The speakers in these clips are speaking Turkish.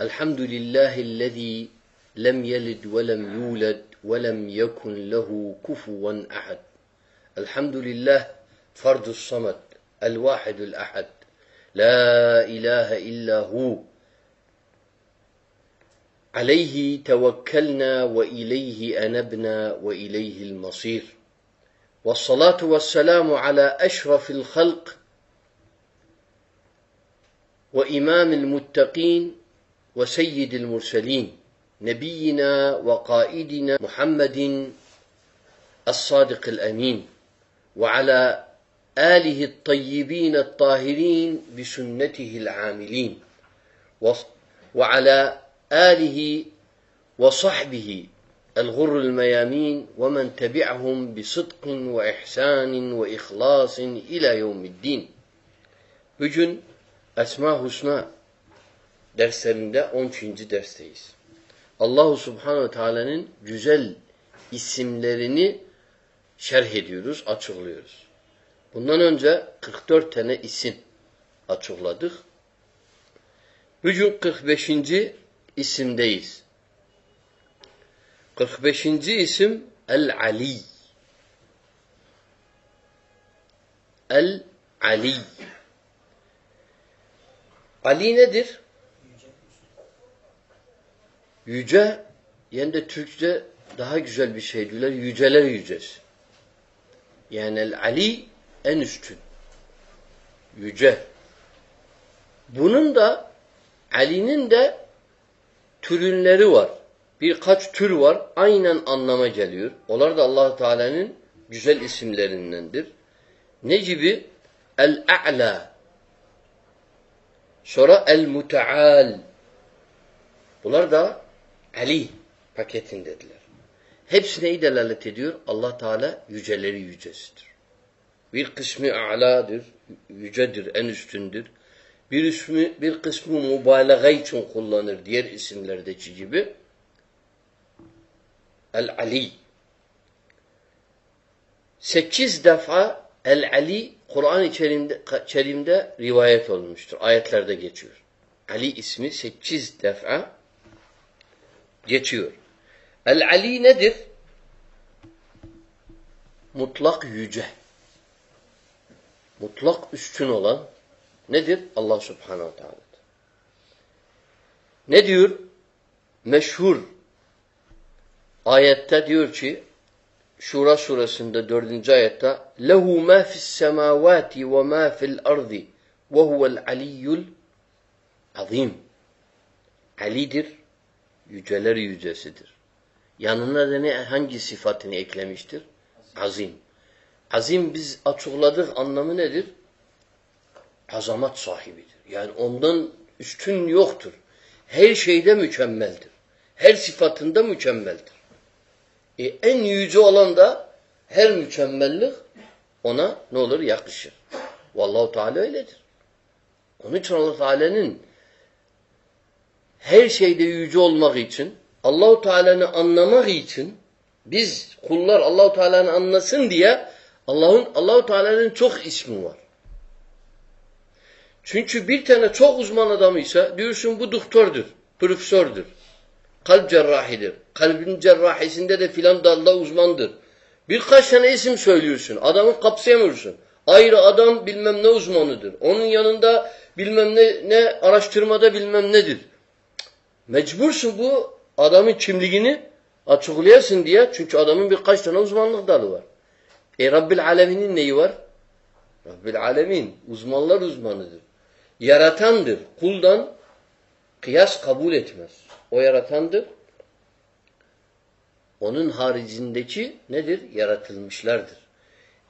الحمد لله الذي لم يلد ولم يولد ولم يكن له كفوا أحد. الحمد لله فرد الصمد الواحد الأحد. لا إله إلا هو. عليه توكلنا وإليه أنبنا وإليه المصير. والصلاة والسلام على أشرف الخلق وإمام المتقين وسيد المرسلين نبينا وقائدنا محمد الصادق الأمين وعلى آله الطيبين الطاهرين بسنته العاملين وعلى آله وصحبه الغر الميامين ومن تبعهم بصدق وإحسان وإخلاص إلى يوم الدين. Bugün Esma Husna derslerinde 13. dersteyiz. Allahu Subhanahu Teala'nın güzel isimlerini şerh ediyoruz, açıklıyoruz. Bundan önce 44 tane isim açıkladık. Bugün 45. isimdeyiz. 45. isim El-Ali. El-Ali. Ali nedir? Yüce, yani de Türkçe daha güzel bir şey diyorlar. Yüceler yücesi. Yani El-Ali en üstün. Yüce. Bunun da Ali'nin de türünleri var. Birkaç tür var. Aynen anlama geliyor. Onlar da allah Teala'nın güzel isimlerindendir. Ne gibi? El-A'la. Sonra El-Muteal. Bunlar da Ali paketindedirler. Hepsi neyi delalet ediyor? allah Teala yüceleri yücesidir. Bir kısmı a'ladır, yücedir, en üstündür. Bir, ismi, bir kısmı mübalağa için kullanır diğer isimlerdeki gibi. El-Ali. Sekiz defa El-Ali Kur'an-ı Kerim'de, Kerim'de rivayet olmuştur. Ayetlerde geçiyor. Ali ismi sekiz defa geçiyor. El-Ali nedir? Mutlak yüce. Mutlak üstün olan nedir? Allah subhanehu teala'dır. Ne diyor? Meşhur ayette diyor ki Şura suresinde dördüncü ayette lehu ma fis semavati ve ma fil ardı ve huvel aliyyul azim. Alidir, yüceler yücesidir. Yanına da ne, hangi sıfatını eklemiştir? Azim. Azim biz açıkladık anlamı nedir? Azamat sahibidir. Yani ondan üstün yoktur. Her şeyde mükemmeldir. Her sıfatında mükemmeldir. E, en yüce olan da her mükemmellik ona ne olur? Yakışır. Vallahu Teala öyledir. Onun için Allah Teala'nın her şeyde yüce olmak için Allahu Teala'nı anlamak için biz kullar Allahu Teala'nı anlasın diye Allah'ın Allahu Teala'nın çok ismi var. Çünkü bir tane çok uzman adamıysa diyorsun bu doktordur, profesördür, kalp cerrahidir. Kalbin cerrahisinde de filan dalda uzmandır. Birkaç tane isim söylüyorsun. Adamı kapsayamıyorsun. Ayrı adam bilmem ne uzmanıdır. Onun yanında bilmem ne, ne araştırmada bilmem nedir. Mecbursun bu adamın kimliğini açıklayasın diye. Çünkü adamın birkaç tane uzmanlık dalı var. E Rabbil Alemin'in neyi var? Rabbil Alemin uzmanlar uzmanıdır. Yaratandır. Kuldan kıyas kabul etmez. O yaratandır. Onun haricindeki nedir? Yaratılmışlardır.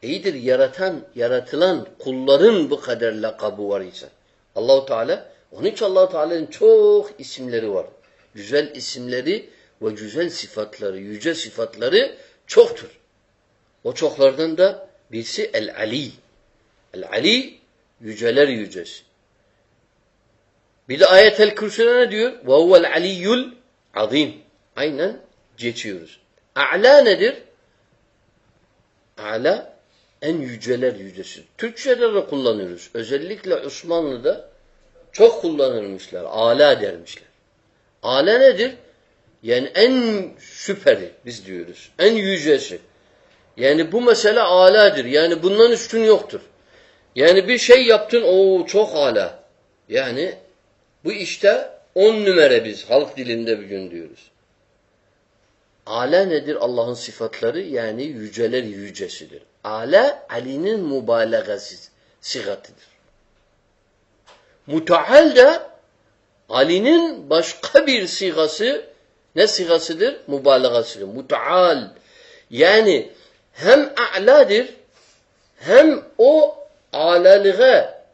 İyidir yaratan, yaratılan kulların bu kadar lakabı var ise. Allahu Teala Onun için allah Teala'nın çok isimleri var. Güzel isimleri ve güzel sıfatları, yüce sıfatları çoktur. O çoklardan da birisi El-Ali. El-Ali yüceler yücesi. Bir de ayet-el kürsüde ne diyor? Huvel aliyyul azim. Aynen geçiyoruz. A'la nedir? A'la en yüceler yücesi. Türkçe'de de kullanıyoruz. Özellikle Osmanlı'da çok kullanılmışlar. Ala dermişler. Ala nedir? Yani en süperi biz diyoruz. En yücesi. Yani bu mesele aladır. Yani bundan üstün yoktur. Yani bir şey yaptın o çok ala. Yani bu işte on numara biz halk dilinde bir gün diyoruz. Ala nedir Allah'ın sıfatları? Yani yüceler yücesidir. Ala Ali'nin mübalağası sigatıdır. Mutaal de Ali'nin başka bir sigası ne sigasıdır? Mübalağasıdır. Mutaal yani hem a'ladır hem o alalığa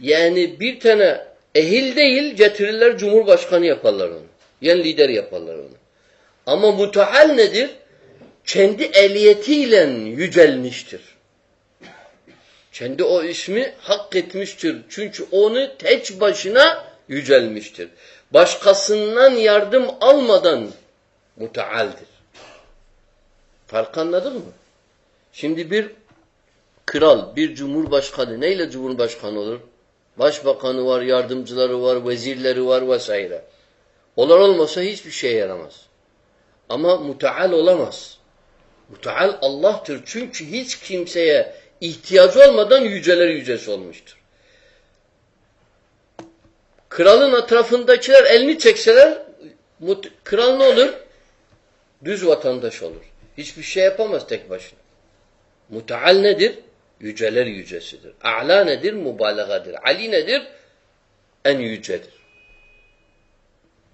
yani bir tane ehil değil getirirler cumhurbaşkanı yaparlar onu. Yani lider yaparlar onu. Ama mutaal nedir? Kendi ehliyetiyle yücelmiştir. Kendi o ismi hak etmiştir. Çünkü onu tek başına yücelmiştir. Başkasından yardım almadan mutaaldir. Fark anladın mı? Şimdi bir kral, bir cumhurbaşkanı neyle cumhurbaşkanı olur? Başbakanı var, yardımcıları var, vezirleri var vesaire. Onlar olmasa hiçbir şey yaramaz. Ama mutaal olamaz. Mutaal Allah'tır. Çünkü hiç kimseye ihtiyacı olmadan yüceler yücesi olmuştur. Kralın etrafındakiler elini çekseler kral ne olur? Düz vatandaş olur. Hiçbir şey yapamaz tek başına. Mutaal nedir? Yüceler yücesidir. A'la nedir? Mübalağadır. Ali nedir? En yücedir.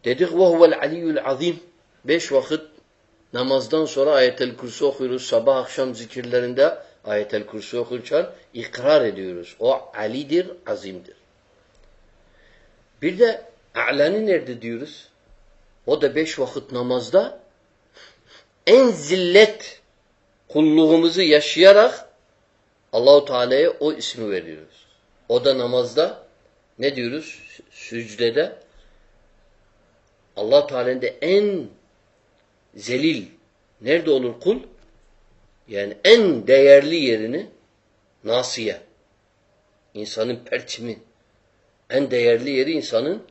Dedik ve huvel aliyyul azim. Beş vakit namazdan sonra ayetel kursu okuyoruz. Sabah akşam zikirlerinde ayetel kursu okurken ikrar ediyoruz. O Ali'dir, azimdir. Bir de A'la'nı nerede diyoruz? O da beş vakit namazda en zillet kulluğumuzu yaşayarak Allahu Teala'ya o ismi veriyoruz. O da namazda ne diyoruz? Sücdede Allah Teala'nın en zelil nerede olur kul? Yani en değerli yerini nasiye. İnsanın perçimi. En değerli yeri insanın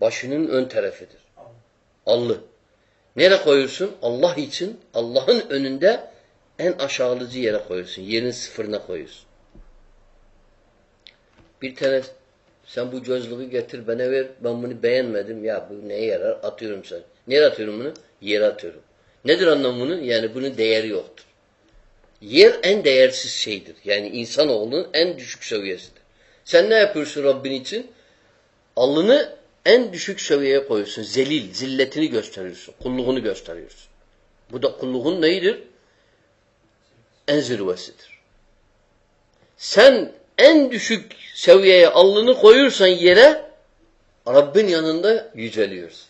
başının ön tarafıdır. Allı. Nereye koyuyorsun? Allah için Allah'ın önünde en aşağılıcı yere koyuyorsun. Yerin sıfırına koyuyorsun. Bir tane sen bu gözlüğü getir bana ver. Ben bunu beğenmedim. Ya bu neye yarar? Atıyorum sen. Nereye atıyorum bunu? Yere atıyorum. Nedir anlamı bunun? Yani bunun değeri yoktur. Yer en değersiz şeydir. Yani insanoğlunun en düşük seviyesidir. Sen ne yapıyorsun Rabbin için? Alnını en düşük seviyeye koyuyorsun. Zelil, zilletini gösteriyorsun. Kulluğunu gösteriyorsun. Bu da kulluğun neyidir? En zirvesidir. Sen en düşük seviyeye alnını koyursan yere Rabbin yanında yüceliyorsun.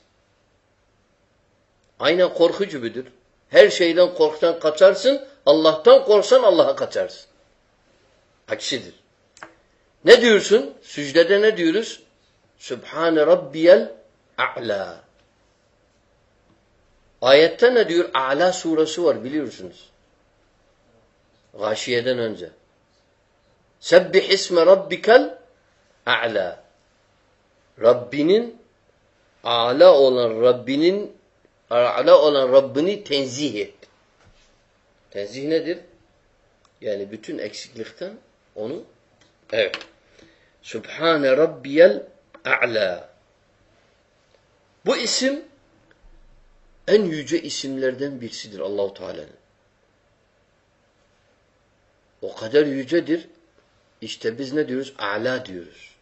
Aynen korku gibidir. Her şeyden korktan kaçarsın. Allah'tan korksan Allah'a kaçarsın. Aksidir. Ne diyorsun? Sücdede ne diyoruz? Sübhane Rabbiyel A'la. Ayette ne diyor? A'la suresi var biliyorsunuz. Gâşiyeden önce. Sebbih isme rabbikel a'la. Rabbinin a'la olan Rabbinin a'la olan Rabbini tenzih et. Tenzih nedir? Yani bütün eksiklikten onu evet. Subhane rabbiyel a'la. Bu isim en yüce isimlerden birisidir Allahu Teala'nın. O kadar yücedir. İşte biz ne diyoruz? A'la diyoruz.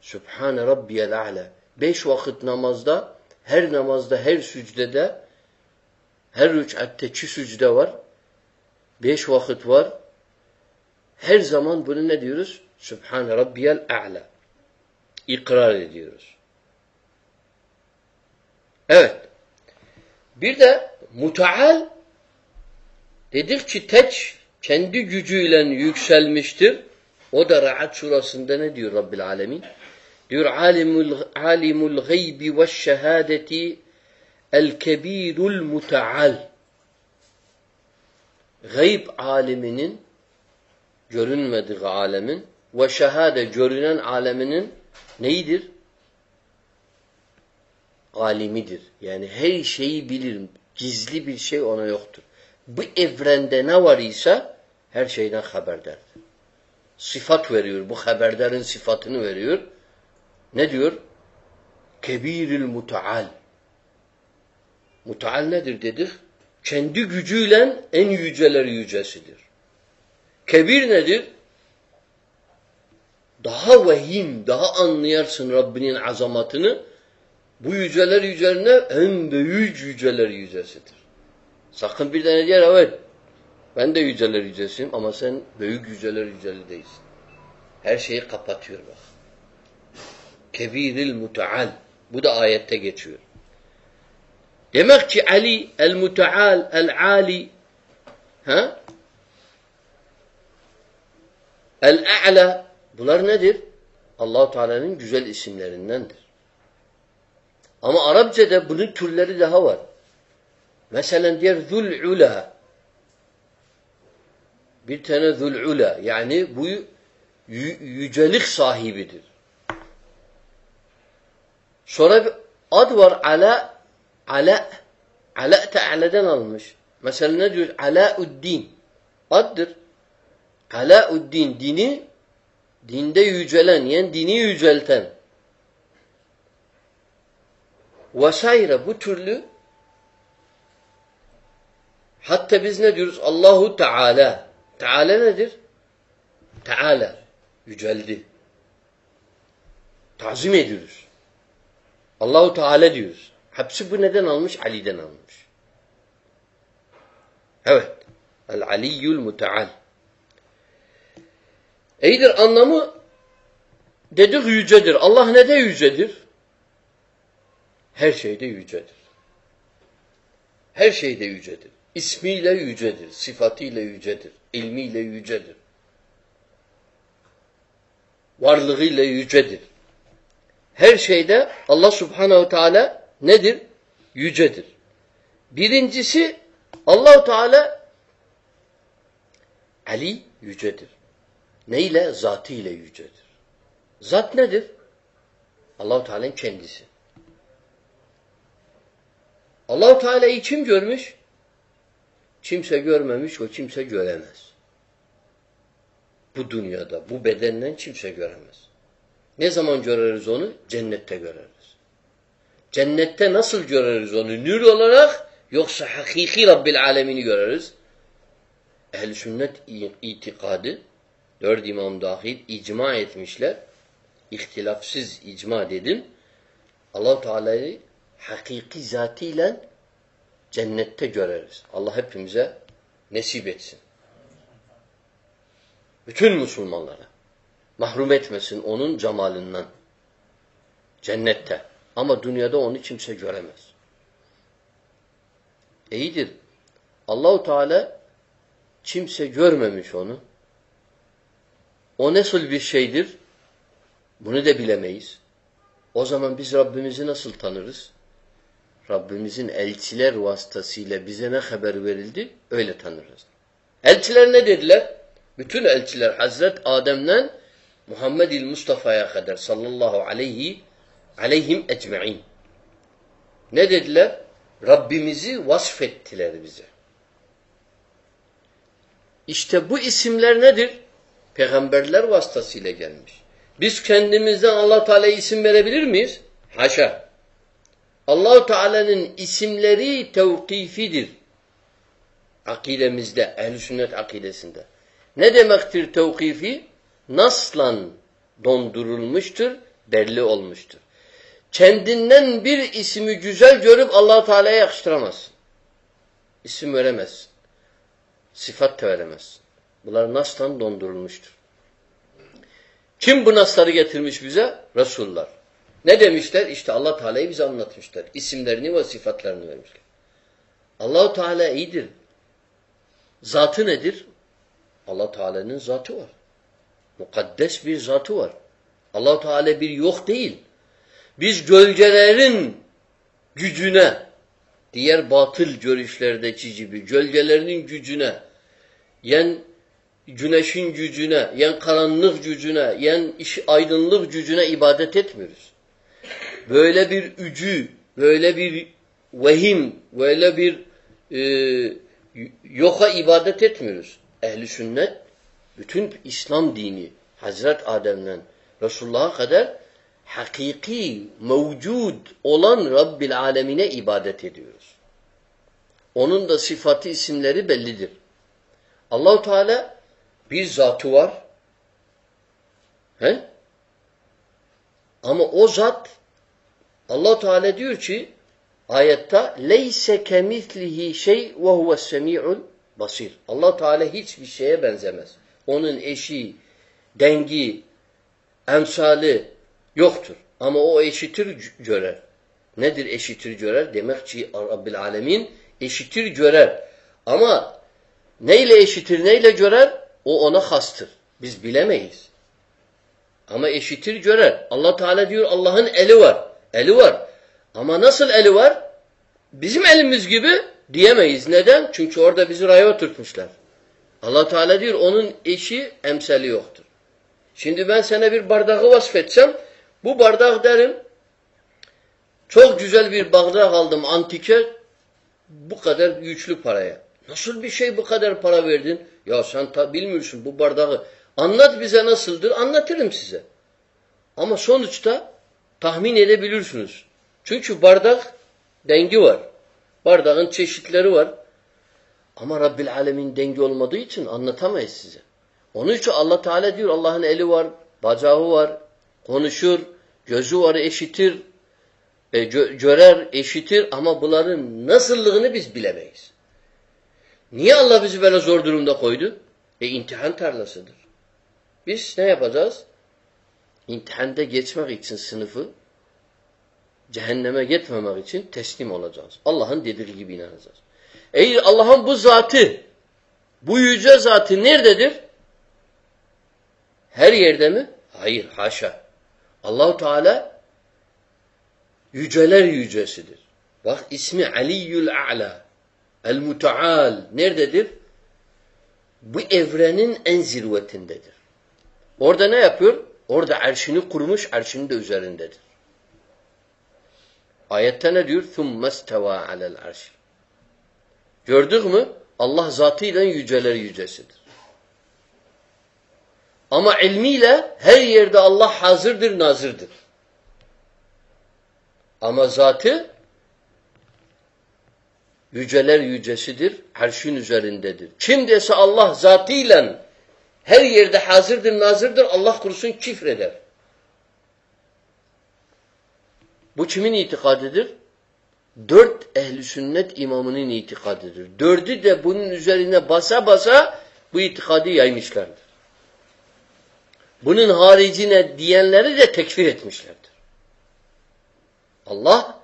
Subhane rabbiyel a'la. Beş vakit namazda, her namazda, her sücdede, her rüc'atte çi sücde var. Beş vakit var. Her zaman bunu ne diyoruz? Subhane rabbiyel a'la. ikrar ediyoruz. Evet. Bir de mutaal dedik ki teç kendi gücüyle yükselmiştir. O da Ra'ad surasında ne diyor Rabbil Alemin? Diyor alimul, alimul gaybi ve şehadeti el kebirul mutaal. Gayb aliminin görünmedik alemin ve şehade görünen aleminin neyidir? Alimidir. Yani her şeyi bilir. Gizli bir şey ona yoktur. Bu evrende ne var ise her şeyden haberdardır. Sıfat veriyor. Bu haberdarın sıfatını veriyor. Ne diyor? Kebiril mutaal. Mutaal nedir dedik? Kendi gücüyle en yüceler yücesidir. Kebir nedir? Daha vehim, daha anlayarsın Rabbinin azamatını. Bu yüceler yücelerine en büyük yüceler yücesidir. Sakın bir tane diyer evet ben de yüceler yücesiyim ama sen büyük yüceler yüceli değilsin. Her şeyi kapatıyor bak. Kebiril mutaal. Bu da ayette geçiyor. Demek ki Ali el-Mutaal, el-Ali ha? El-A'la bunlar nedir? Allahu Teala'nın güzel isimlerindendir. Ama Arapçada bunun türleri daha var. Mesela diğer Zul'ula bir tane Zul'ula yani bu yücelik sahibidir. Sonra bir ad var Ala Ala Ala Teala'dan almış. Mesela ne diyor? Alauddin. Addır. Alauddin dini dinde yücelen yani dini yücelten. Vesaire bu türlü hatta biz ne diyoruz? Allahu Teala. Teala nedir? Teala. Yüceldi. Tazim ediyoruz. Allahu Teala diyoruz. Hepsi bu neden almış? Ali'den almış. Evet. El-Aliyyul Muteal. İyidir anlamı dedik yücedir. Allah ne de yücedir? Her şeyde yücedir. Her şeyde yücedir. İsmiyle yücedir. Sıfatıyla yücedir. ilmiyle yücedir. Varlığıyla yücedir. Her şeyde Allah subhanehu teala nedir? Yücedir. Birincisi Allahu Teala Ali yücedir. Neyle? Zatı ile yücedir. Zat nedir? Allahu Teala'nın kendisi. Allahu Teala'yı kim görmüş? Kimse görmemiş, o kimse göremez. Bu dünyada, bu bedenden kimse göremez. Ne zaman görürüz onu? Cennette görürüz. Cennette nasıl görürüz onu? Nur olarak yoksa hakiki Rabbil Alemini görürüz. Ehl-i sünnet itikadı dört imam dahil icma etmişler. İhtilafsız icma dedim. allah Teala'yı hakiki zatıyla cennette göreriz. Allah hepimize nesip etsin. Bütün Müslümanlara. Mahrum etmesin onun cemalından. Cennette. Ama dünyada onu kimse göremez. İyidir. Allahu Teala kimse görmemiş onu. O nasıl bir şeydir? Bunu da bilemeyiz. O zaman biz Rabbimizi nasıl tanırız? Rabbimizin elçiler vasıtasıyla bize ne haber verildi? Öyle tanırız. Elçiler ne dediler? Bütün elçiler Hazret Adem'den Muhammed-i Mustafa'ya kadar sallallahu aleyhi aleyhim ecmaîn. Ne dediler? Rabbimizi vasfettiler bize. İşte bu isimler nedir? Peygamberler vasıtasıyla gelmiş. Biz kendimizden Allah Teala'ya isim verebilir miyiz? Haşa. Allahu Teala'nın isimleri tevkifidir. Akidemizde, ehl sünnet akidesinde. Ne demektir tevkifi? Naslan dondurulmuştur, belli olmuştur. Kendinden bir ismi güzel görüp allah Teala'ya yakıştıramazsın. İsim veremezsin. Sıfat da veremezsin. Bunlar naslan dondurulmuştur. Kim bu nasları getirmiş bize? Resullar. Ne demişler? İşte Allah Teala'yı bize anlatmışlar. İsimlerini ve sıfatlarını vermişler. Allahu Teala iyidir. Zatı nedir? Allah Teala'nın zatı var. Mukaddes bir zatı var. Allah Teala bir yok değil. Biz gölgelerin gücüne, diğer batıl görüşlerdeki gibi gölgelerinin gücüne, yen güneşin gücüne, yen karanlık gücüne, yen iş, aydınlık gücüne ibadet etmiyoruz. Böyle bir ücü, böyle bir vehim, böyle bir e, yoka ibadet etmiyoruz. Ehli sünnet, bütün İslam dini, Hazret Adem'den Resulullah'a kadar hakiki, mevcud olan Rabbil Alemine ibadet ediyoruz. Onun da sıfatı, isimleri bellidir. Allahu Teala bir zatı var. He? Ama o zat Allah Teala diyor ki ayette leyse kemislihi şey ve huves semi'ul basir. Allah Teala hiçbir şeye benzemez. Onun eşi, dengi, emsali yoktur. Ama o eşitir görer. Nedir eşitir görer? Demek ki Rabbil Alemin eşitir görer. Ama neyle eşitir, neyle görer? O ona hastır. Biz bilemeyiz. Ama eşitir görer. Allah Teala diyor Allah'ın eli var. Eli var. Ama nasıl eli var? Bizim elimiz gibi diyemeyiz. Neden? Çünkü orada bizi raya oturtmuşlar. Allah Teala diyor onun eşi emsali yoktur. Şimdi ben sana bir bardağı vasfetsem bu bardak derim çok güzel bir bardak aldım antike bu kadar güçlü paraya. Nasıl bir şey bu kadar para verdin? Ya sen ta bilmiyorsun bu bardağı. Anlat bize nasıldır anlatırım size. Ama sonuçta tahmin edebilirsiniz. Çünkü bardak dengi var. Bardağın çeşitleri var. Ama Rabbil Alemin dengi olmadığı için anlatamayız size. Onun için Allah Teala diyor Allah'ın eli var, bacağı var, konuşur, gözü var, eşitir, e, gö görer, eşitir ama bunların nasıllığını biz bilemeyiz. Niye Allah bizi böyle zor durumda koydu? E imtihan tarlasıdır. Biz ne yapacağız? İmtihanda geçmek için sınıfı cehenneme gitmemek için teslim olacağız. Allah'ın dediği gibi inanacağız. Eğer Allah'ın bu zatı, bu yüce zatı nerededir? Her yerde mi? Hayır, haşa. Allahu Teala yüceler yücesidir. Bak ismi Aliyyül A'la. El Mutaal nerededir? Bu evrenin en zirvetindedir. Orada ne yapıyor? Orada erşini kurmuş, erşinin de üzerindedir. Ayette ne diyor? ثُمَّ اسْتَوَى عَلَى الْعَرْشِ Gördük mü? Allah zatıyla yüceler yücesidir. Ama ilmiyle her yerde Allah hazırdır, nazırdır. Ama zatı yüceler yücesidir, arşın üzerindedir. Kim dese Allah zatıyla her yerde hazırdır, nazırdır, Allah kurusun kifreder. Bu kimin itikadıdır? Dört ehli sünnet imamının itikadıdır. Dördü de bunun üzerine basa basa bu itikadı yaymışlardır. Bunun haricine diyenleri de tekfir etmişlerdir. Allah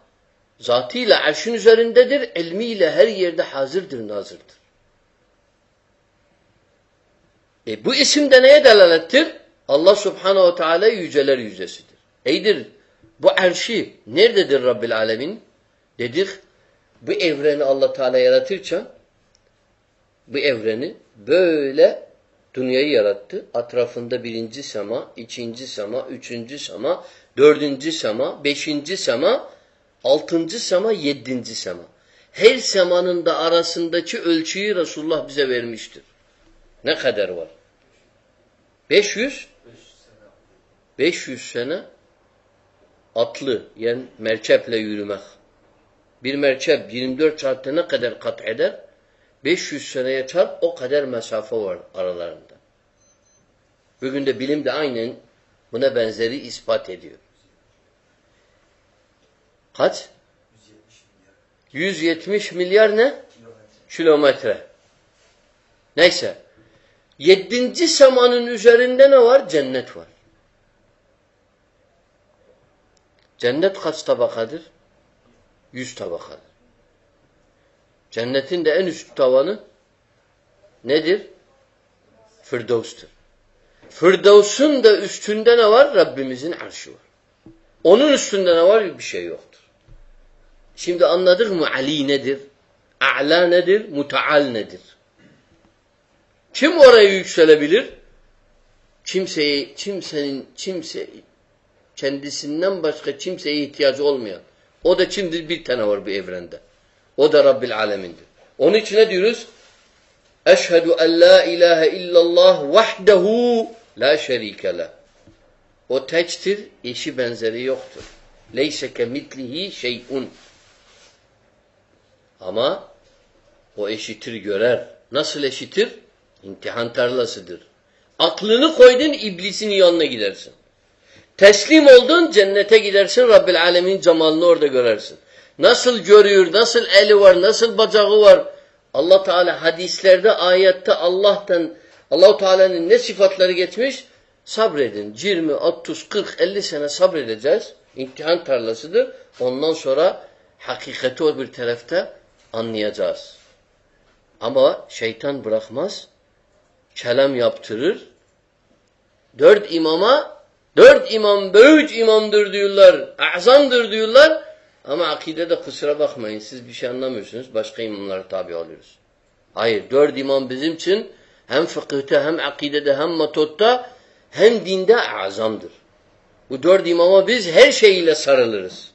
zatıyla arşın üzerindedir, ilmiyle her yerde hazırdır, nazırdır. E bu isim de neye delalettir? Allah subhanehu ve teala yüceler yücesidir. Eydir bu erşi nerededir Rabbil Alemin? Dedik bu evreni Allah Teala yaratırken bu evreni böyle dünyayı yarattı. Atrafında birinci sema, ikinci sema, üçüncü sema, dördüncü sema, beşinci sema, altıncı sema, yedinci sema. Her semanın da arasındaki ölçüyü Resulullah bize vermiştir. Ne kadar var? 500? 500 sene atlı yani merkeple yürümek. Bir merkep 24 saatte ne kadar kat eder? 500 seneye çarp o kadar mesafe var aralarında. Bugün de bilim de aynen buna benzeri ispat ediyor. Kaç? 170 milyar ne? Kilometre. Neyse. Yedinci semanın üzerinde ne var? Cennet var. Cennet kaç tabakadır? Yüz tabakadır. Cennetin de en üst tavanı nedir? Firdevs'tür. Firdevs'un da üstünde ne var? Rabbimizin arşı var. Onun üstünde ne var? Bir şey yoktur. Şimdi anladık mı Ali nedir? A'la nedir? Mutaal nedir? Kim oraya yükselebilir? Kimseyi, kimsenin, kimse kendisinden başka kimseye ihtiyacı olmayan. O da kimdir? Bir tane var bu evrende. O da Rabbil Alemin'dir. Onun için ne diyoruz? Eşhedü en la ilahe illallah vahdehu la şerike le. O teçtir, eşi benzeri yoktur. Leyse kemitlihi şey'un. Ama o eşitir görer. Nasıl eşitir? İmtihan tarlasıdır. Aklını koydun iblisin yanına gidersin. Teslim oldun cennete gidersin Rabbil Alemin cemalını orada görersin. Nasıl görüyor, nasıl eli var, nasıl bacağı var. Allah Teala hadislerde, ayette Allah'tan Allahu Teala'nın ne sıfatları geçmiş? Sabredin. 20, 30, 40, 50 sene sabredeceğiz. İmtihan tarlasıdır. Ondan sonra hakikati o bir tarafta anlayacağız. Ama şeytan bırakmaz. Kelam yaptırır. Dört imama dört imam büyük imamdır diyorlar. Azamdır diyorlar. Ama akidede kusura bakmayın. Siz bir şey anlamıyorsunuz. Başka imamlara tabi oluyoruz. Hayır. Dört imam bizim için hem fıkıhta hem akidede hem metotta hem dinde azamdır. Bu dört imama biz her şeyiyle sarılırız.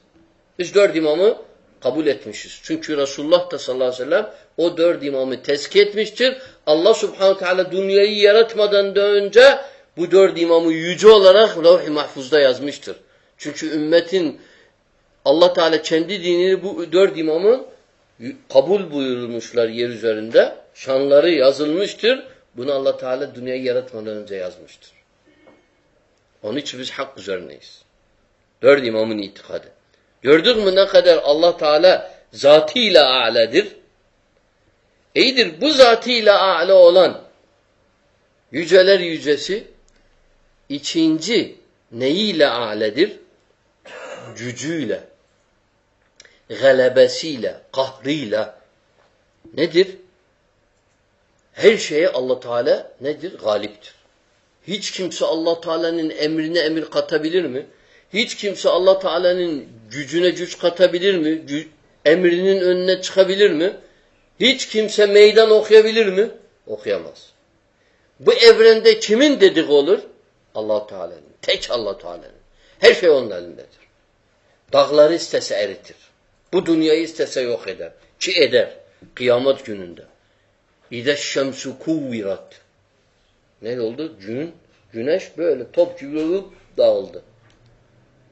Biz dört imamı kabul etmişiz. Çünkü Resulullah da sallallahu aleyhi ve sellem o dört imamı tezki etmiştir. Allah subhanahu teala dünyayı yaratmadan da önce bu dört imamı yüce olarak levh-i mahfuzda yazmıştır. Çünkü ümmetin Allah Teala kendi dinini bu dört imamın kabul buyurulmuşlar yer üzerinde. Şanları yazılmıştır. Bunu Allah Teala dünyayı yaratmadan önce yazmıştır. Onun için biz hak üzerineyiz. Dört imamın itikadı. Gördük mü ne kadar Allah Teala zatıyla a'ledir? İyidir bu zatıyla a'le olan yüceler yücesi ikinci neyiyle a'ledir? Gücüyle, galebesiyle, kahrıyla nedir? Her şeye Allah Teala nedir? Galiptir. Hiç kimse Allah Teala'nın emrine emir katabilir mi? Hiç kimse Allah Teala'nın gücüne güç katabilir mi? Emrinin önüne çıkabilir mi? Hiç kimse meydan okuyabilir mi? Okuyamaz. Bu evrende kimin dedik olur? Allah Teala'nın. Tek Allah Teala'nın. Her şey onun elindedir. Dağları istese eritir. Bu dünyayı istese yok eder. Ki eder. Kıyamet gününde. İde şemsu kuvvirat. Ne oldu? Gün, güneş böyle top gibi olup dağıldı.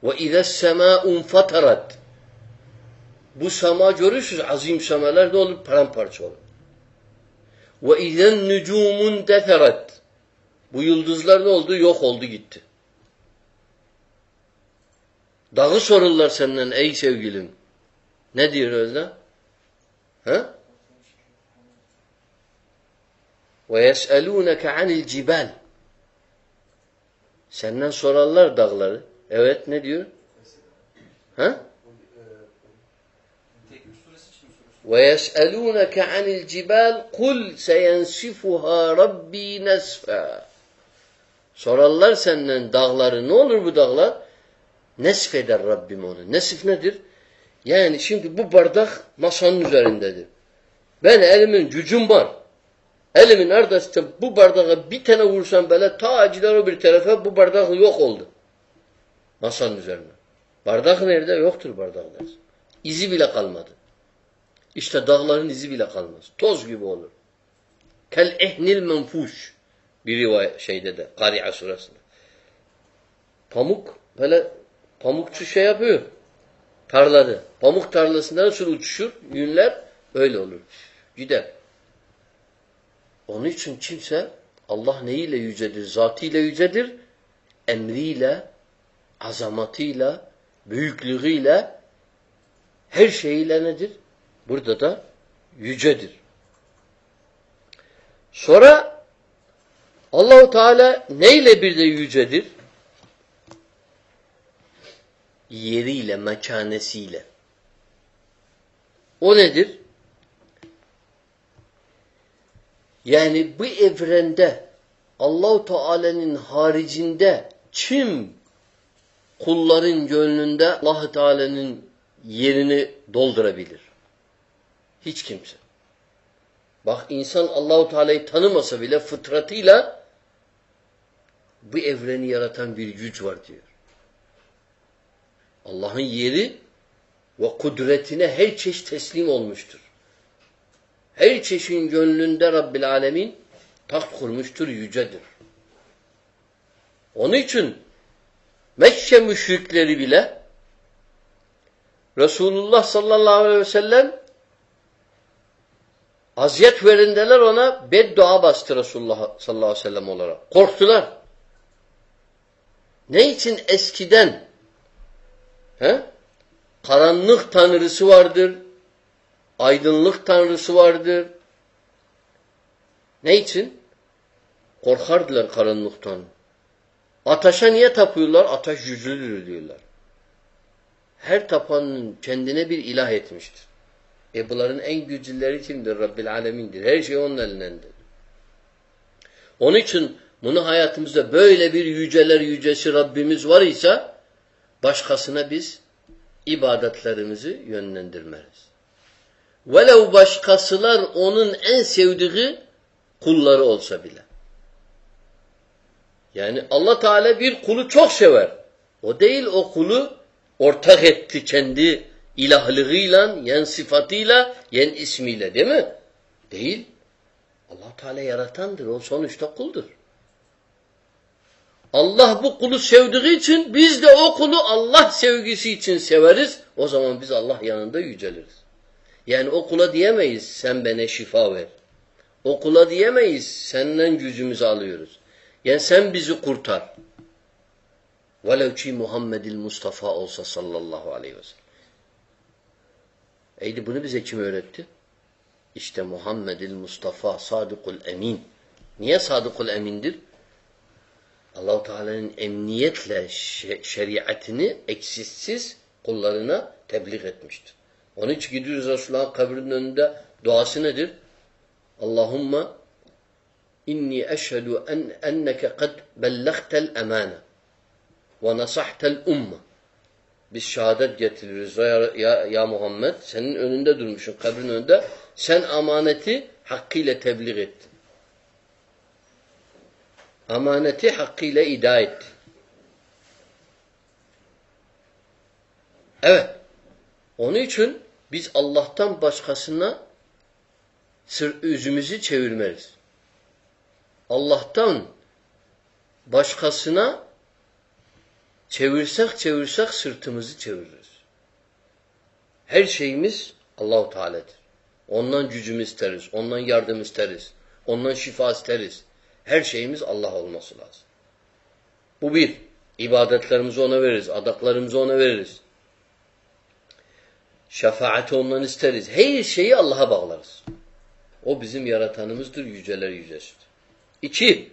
Ve ize semâ'un fatarat. Bu sema görürsünüz azim semalar da olur paramparça olur. Ve izen nücumun deferat. Bu yıldızlar ne oldu? Yok oldu gitti. Dağı sorurlar senden ey sevgilim. Ne diyor öyle? Ha? Ve yes'elûneke anil cibal. Senden sorarlar dağları. Evet ne diyor? Ha? وَيَسْأَلُونَكَ عَنِ الْجِبَالِ قُلْ سَيَنْسِفُهَا رَبِّي نَسْفًا Sorarlar senden dağları. Ne olur bu dağlar? Nesf eder Rabbim onu. Nesif nedir? Yani şimdi bu bardak masanın üzerindedir. Ben elimin gücüm var. Elimin ardasında bu bardağa bir tane vursam böyle ta acılar o bir tarafa bu bardak yok oldu. Masanın üzerine. Bardak nerede? Yoktur bardaklar. İzi bile kalmadı. İşte dağların izi bile kalmaz. Toz gibi olur. Kel ehnil menfuş bir rivayet şeyde de Kari'a surasında. Pamuk böyle pamukçu şey yapıyor. Tarladı. Pamuk tarlasında nasıl uçuşur? Yünler öyle olur. Gider. Onun için kimse Allah neyiyle yücedir? Zatıyla yücedir. Emriyle, azamatıyla, büyüklüğüyle her şeyiyle nedir? Burada da yücedir. Sonra Allahu Teala neyle bir de yücedir? Yeriyle, mekanesiyle. O nedir? Yani bu evrende Allahu Teala'nın haricinde kim kulların gönlünde Allah Teala'nın yerini doldurabilir? Hiç kimse. Bak insan Allahu Teala'yı tanımasa bile fıtratıyla bu evreni yaratan bir güç var diyor. Allah'ın yeri ve kudretine her çeşit teslim olmuştur. Her çeşin gönlünde Rabbil Alemin taht kurmuştur, yücedir. Onun için Mekke müşrikleri bile Resulullah sallallahu aleyhi ve sellem aziyet verindeler ona beddua bastı Resulullah sallallahu aleyhi ve sellem olarak. Korktular. Ne için eskiden he? karanlık tanrısı vardır, aydınlık tanrısı vardır. Ne için? Korkardılar karanlıktan. Ateşe niye tapıyorlar? Ateş yüzlüdür diyorlar. Her tapanın kendine bir ilah etmiştir. E bunların en güçlüleri kimdir? Rabbil Alemin'dir. Her şey onun elindendir. Onun için bunu hayatımızda böyle bir yüceler yücesi Rabbimiz var ise başkasına biz ibadetlerimizi yönlendirmeliyiz. Velev başkasılar onun en sevdiği kulları olsa bile. Yani Allah Teala bir kulu çok sever. O değil o kulu ortak etti kendi ilahlığıyla, yen sıfatıyla, yen ismiyle değil mi? Değil. Allah Teala yaratandır. O sonuçta kuldur. Allah bu kulu sevdiği için biz de o kulu Allah sevgisi için severiz. O zaman biz Allah yanında yüceliriz. Yani o kula diyemeyiz sen bana şifa ver. O kula diyemeyiz senden gücümüzü alıyoruz. Yani sen bizi kurtar. Velev ki Muhammedil Mustafa olsa sallallahu aleyhi ve sellem. Eydi bunu bize kim öğretti? İşte Muhammedil Mustafa Sadıkul Emin. Niye Sadıkul Emin'dir? Allahu Teala'nın emniyetle şeriatını eksiksiz kullarına tebliğ etmiştir. Onun için gidiyoruz Resulullah'ın kabrinin önünde duası nedir? Allahumma inni eşhedü en, enneke kad bellagtel emane ve nasahtel umma. Biz şehadet getiririz. Ya, ya, ya Muhammed senin önünde durmuşsun kabrin önünde. Sen amaneti hakkıyla tebliğ ettin. Amaneti hakkıyla ida ettin. Evet. Onun için biz Allah'tan başkasına sır yüzümüzü çevirmeliyiz. Allah'tan başkasına çevirsek çevirsek sırtımızı çeviririz. Her şeyimiz Allahu Teala'dır. Ondan gücümüz isteriz, ondan yardım isteriz, ondan şifa isteriz. Her şeyimiz Allah olması lazım. Bu bir. İbadetlerimizi ona veririz, adaklarımızı ona veririz. Şefaati ondan isteriz. Her şeyi Allah'a bağlarız. O bizim yaratanımızdır, yüceler yücesidir. İki,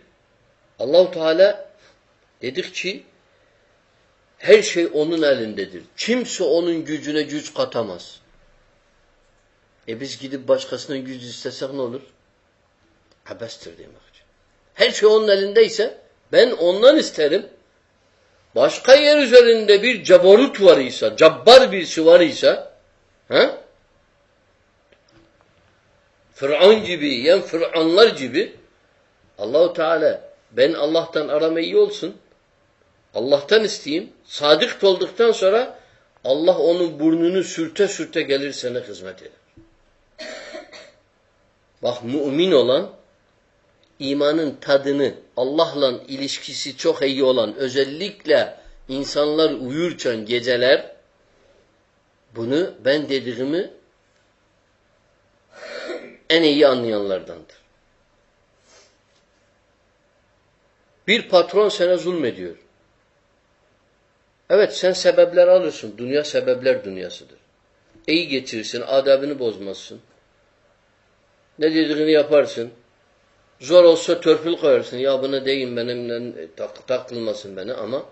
Allahu Teala dedik ki her şey onun elindedir. Kimse onun gücüne güç katamaz. E biz gidip başkasının gücü istesek ne olur? Abestir demek. Her şey onun elindeyse ben ondan isterim. Başka yer üzerinde bir cabarut var ise, cabbar birisi var ise he? Fır'an gibi, yani Fır'anlar gibi Allahu Teala ben Allah'tan arama iyi olsun. Allah'tan isteyeyim. Sadık olduktan sonra Allah onun burnunu sürte sürte gelir sana hizmet eder. Bak mümin olan imanın tadını Allah'la ilişkisi çok iyi olan özellikle insanlar uyurken geceler bunu ben dediğimi en iyi anlayanlardandır. Bir patron sana zulmediyor. Evet sen sebepler alırsın. Dünya sebepler dünyasıdır. İyi geçirirsin, adabını bozmazsın. Ne dediğini yaparsın. Zor olsa törpül koyarsın. Ya buna deyin benimle tak, takılmasın beni ama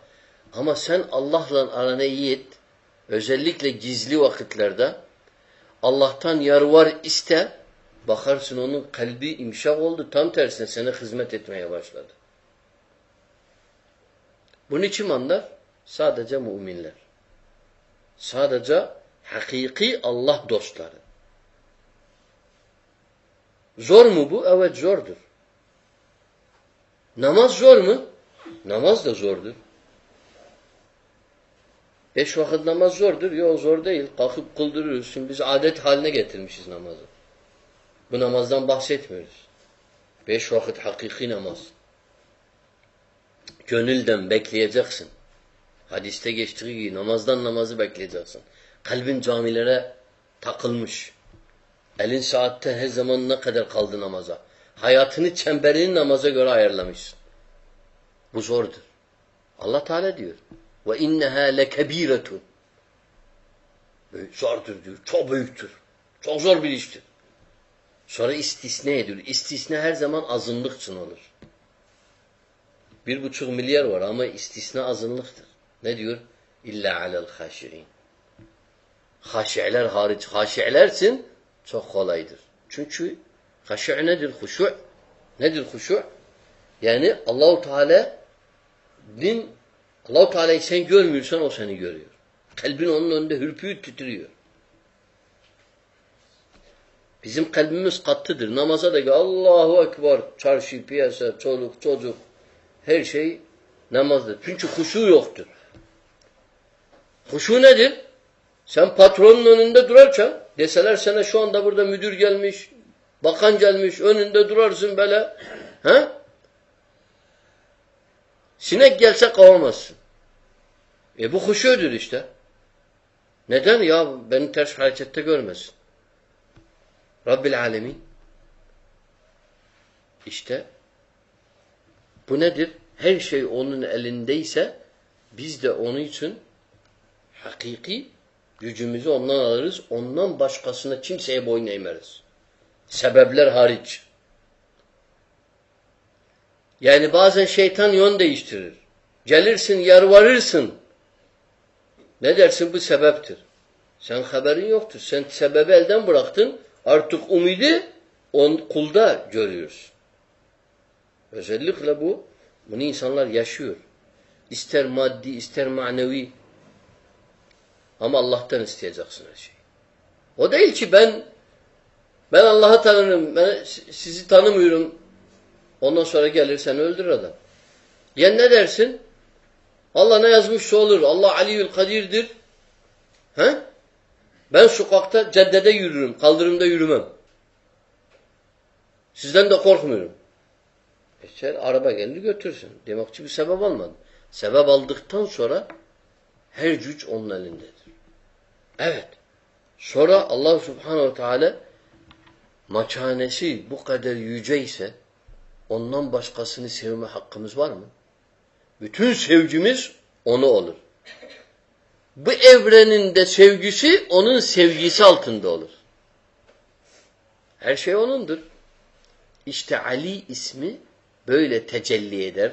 Ama sen Allah'la arana et. Özellikle gizli vakitlerde Allah'tan yarvar iste. Bakarsın onun kalbi imşak oldu. Tam tersine sana hizmet etmeye başladı. Bunu kim anlar? Sadece müminler. Sadece hakiki Allah dostları. Zor mu bu? Evet zordur. Namaz zor mu? Namaz da zordur. Beş vakit namaz zordur. Yok zor değil. Kalkıp kıldırıyoruz. Şimdi biz adet haline getirmişiz namazı. Bu namazdan bahsetmiyoruz. Beş vakit hakiki namaz. Gönülden bekleyeceksin. Hadiste geçtiği gibi namazdan namazı bekleyeceksin. Kalbin camilere takılmış. Elin saatte her zaman ne kadar kaldı namaza. Hayatını çemberini namaza göre ayarlamışsın. Bu zordur. Allah Teala diyor. Ve inneha lekebiretun. Zordur diyor. Çok büyüktür. Çok zor bir iştir. Sonra istisna ediyor. İstisna her zaman azınlık için olur. Bir buçuk milyar var ama istisna azınlıktır. Ne diyor? İlla alel haşirin. Haşi'ler hariç. Haşi'lersin çok kolaydır. Çünkü haşi' nedir? Huşu' nedir huşu'? Yani Allahu Teala din Allahu Teala'yı sen görmüyorsan o seni görüyor. Kalbin onun önünde hürpüyüp titriyor. Bizim kalbimiz kattıdır. Namaza da ki Allahu Ekber, çarşı, piyasa, çoluk, çocuk her şey namazdır. Çünkü huşu yoktur. Huşu nedir? Sen patronun önünde durarken deseler sana şu anda burada müdür gelmiş, bakan gelmiş, önünde durarsın böyle. He? Sinek gelse kovamazsın. E bu huşudur işte. Neden? Ya beni ters harekette görmesin. Rabbil Alemin. İşte bu nedir? Her şey onun elindeyse biz de onun için hakiki gücümüzü ondan alırız. Ondan başkasına kimseye boyun eğmeriz. Sebepler hariç. Yani bazen şeytan yön değiştirir. Gelirsin, yarvarırsın. Ne dersin? Bu sebeptir. Sen haberin yoktur. Sen sebebi elden bıraktın. Artık umidi on, kulda görüyorsun. Özellikle bu, bunu insanlar yaşıyor. İster maddi, ister manevi. Ama Allah'tan isteyeceksin her şeyi. O değil ki ben ben Allah'ı tanırım, ben sizi tanımıyorum. Ondan sonra gelir seni öldürür adam. Yani ne dersin? Allah ne yazmışsa olur. Allah Aliül Kadir'dir. He? Ben sokakta, caddede yürürüm, kaldırımda yürümem. Sizden de korkmuyorum. Sen araba gelir götürsün. Demek ki bir sebep almadın. Sebep aldıktan sonra her güç onun elindedir. Evet. Sonra Allah subhanehu teala makanesi bu kadar yüce ise ondan başkasını sevme hakkımız var mı? Bütün sevgimiz onu olur. Bu evrenin de sevgisi onun sevgisi altında olur. Her şey onundur. İşte Ali ismi böyle tecelli eder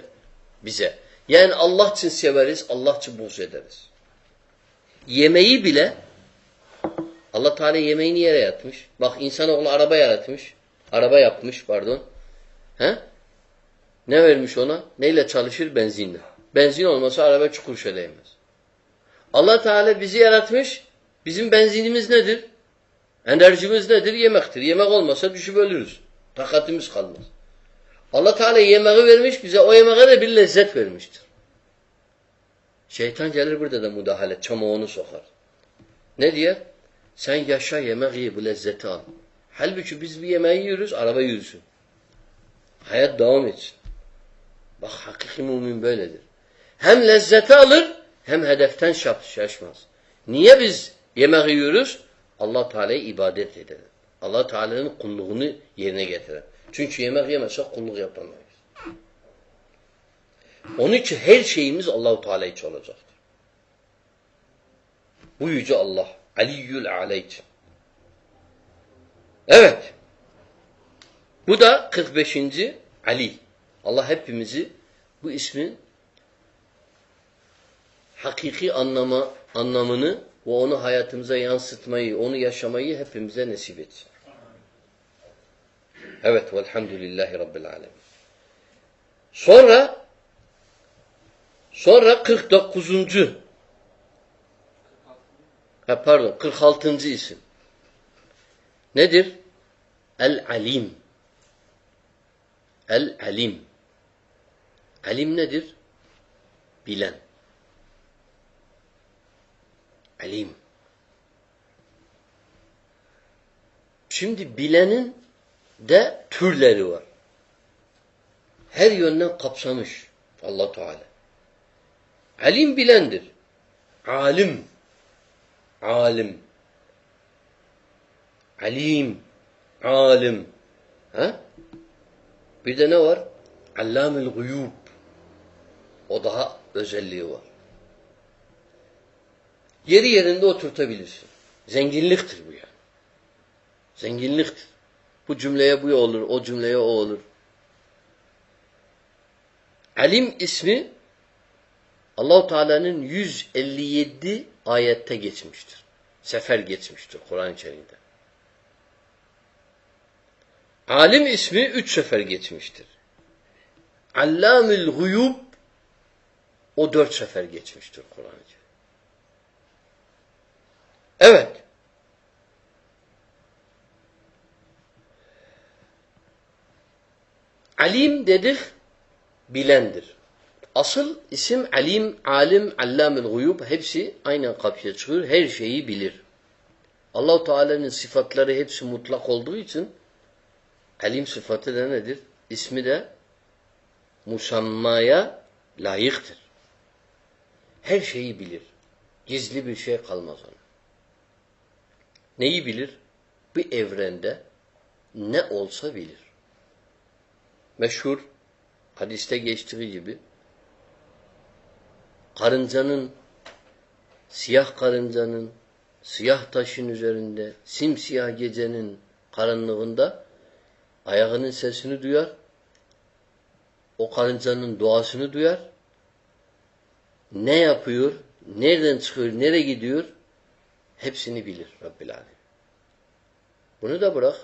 bize. Yani Allah için severiz, Allah için buğz ederiz. Yemeği bile Allah Teala yemeğini yere yatmış. Bak insanoğlu araba yaratmış. Araba yapmış pardon. He? Ne vermiş ona? Neyle çalışır? Benzinle. Benzin olmasa araba çukur şöyleyemez. Allah Teala bizi yaratmış. Bizim benzinimiz nedir? Enerjimiz nedir? Yemektir. Yemek olmasa düşüp ölürüz. Takatimiz kalmaz. Allah Teala yemeği vermiş bize. O yemeğe de bir lezzet vermiştir. Şeytan gelir burada da müdahale. Çamağını sokar. Ne diye? Sen yaşa yemek ye bu lezzeti al. Halbuki biz bir yemeği yiyoruz, araba yürüsün. Hayat devam etsin. Bak hakiki mümin böyledir. Hem lezzeti alır hem hedeften şaşmaz. Niye biz yemek yiyoruz? Allah Teala'ya ibadet edelim. Allah Teala'nın kulluğunu yerine getirelim. Çünkü yemek yemezsek kulluk yapamayız. Onun için her şeyimiz Allahu Teala için olacaktır. Bu yüce Allah. Aliyyül Ala Evet. Bu da 45. Ali. Allah hepimizi bu ismin hakiki anlama, anlamını ve onu hayatımıza yansıtmayı, onu yaşamayı hepimize nasip etsin. Evet, velhamdülillahi rabbil alemin. Sonra sonra 49. Ha, pardon, 46. isim. Nedir? El-Alim. El-Alim. Alim nedir? Bilen. Alim. Şimdi bilenin de türleri var. Her yönden kapsamış allah Teala. Alim bilendir. Alim. Alim. Alim. Alim. Ha? Bir de ne var? Allamül guyub. O daha özelliği var. Yeri yerinde oturtabilirsin. Zenginliktir bu yani. Zenginliktir. Bu cümleye bu olur, o cümleye o olur. Alim ismi Allahu Teala'nın 157 ayette geçmiştir. Sefer geçmiştir Kur'an-ı. Alim ismi üç sefer geçmiştir. Allamül guyub o dört sefer geçmiştir Kur'an-ı. Evet. Alim dedik, bilendir. Asıl isim alim, alim, allamül guyub hepsi aynen kapıya çıkıyor. Her şeyi bilir. Allahu Teala'nın sıfatları hepsi mutlak olduğu için alim sıfatı da nedir? İsmi de musammaya layıktır. Her şeyi bilir. Gizli bir şey kalmaz ona. Neyi bilir? Bir evrende ne olsa bilir. Meşhur hadiste geçtiği gibi karıncanın siyah karıncanın siyah taşın üzerinde simsiyah gecenin karanlığında ayağının sesini duyar o karıncanın doğasını duyar. Ne yapıyor nereden çıkıyor nereye gidiyor hepsini bilir Rabbil Alem. Bunu da bırak.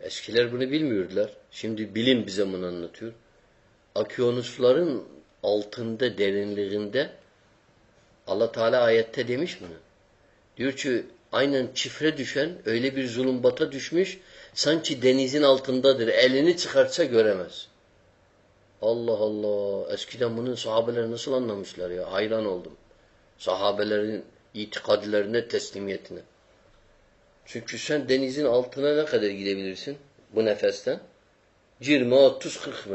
Eskiler bunu bilmiyordular. Şimdi bilim bize bunu anlatıyor. Akiyonusların altında, derinliğinde Allah Teala ayette demiş bunu. Diyor ki aynen çifre düşen öyle bir zulumbata düşmüş sanki denizin altındadır. Elini çıkartsa göremez. Allah Allah. Eskiden bunu sahabeler nasıl anlamışlar ya? Hayran oldum. Sahabelerin itikadlerine, teslimiyetine. Çünkü sen denizin altına ne kadar gidebilirsin bu nefesten? 20, 30, 40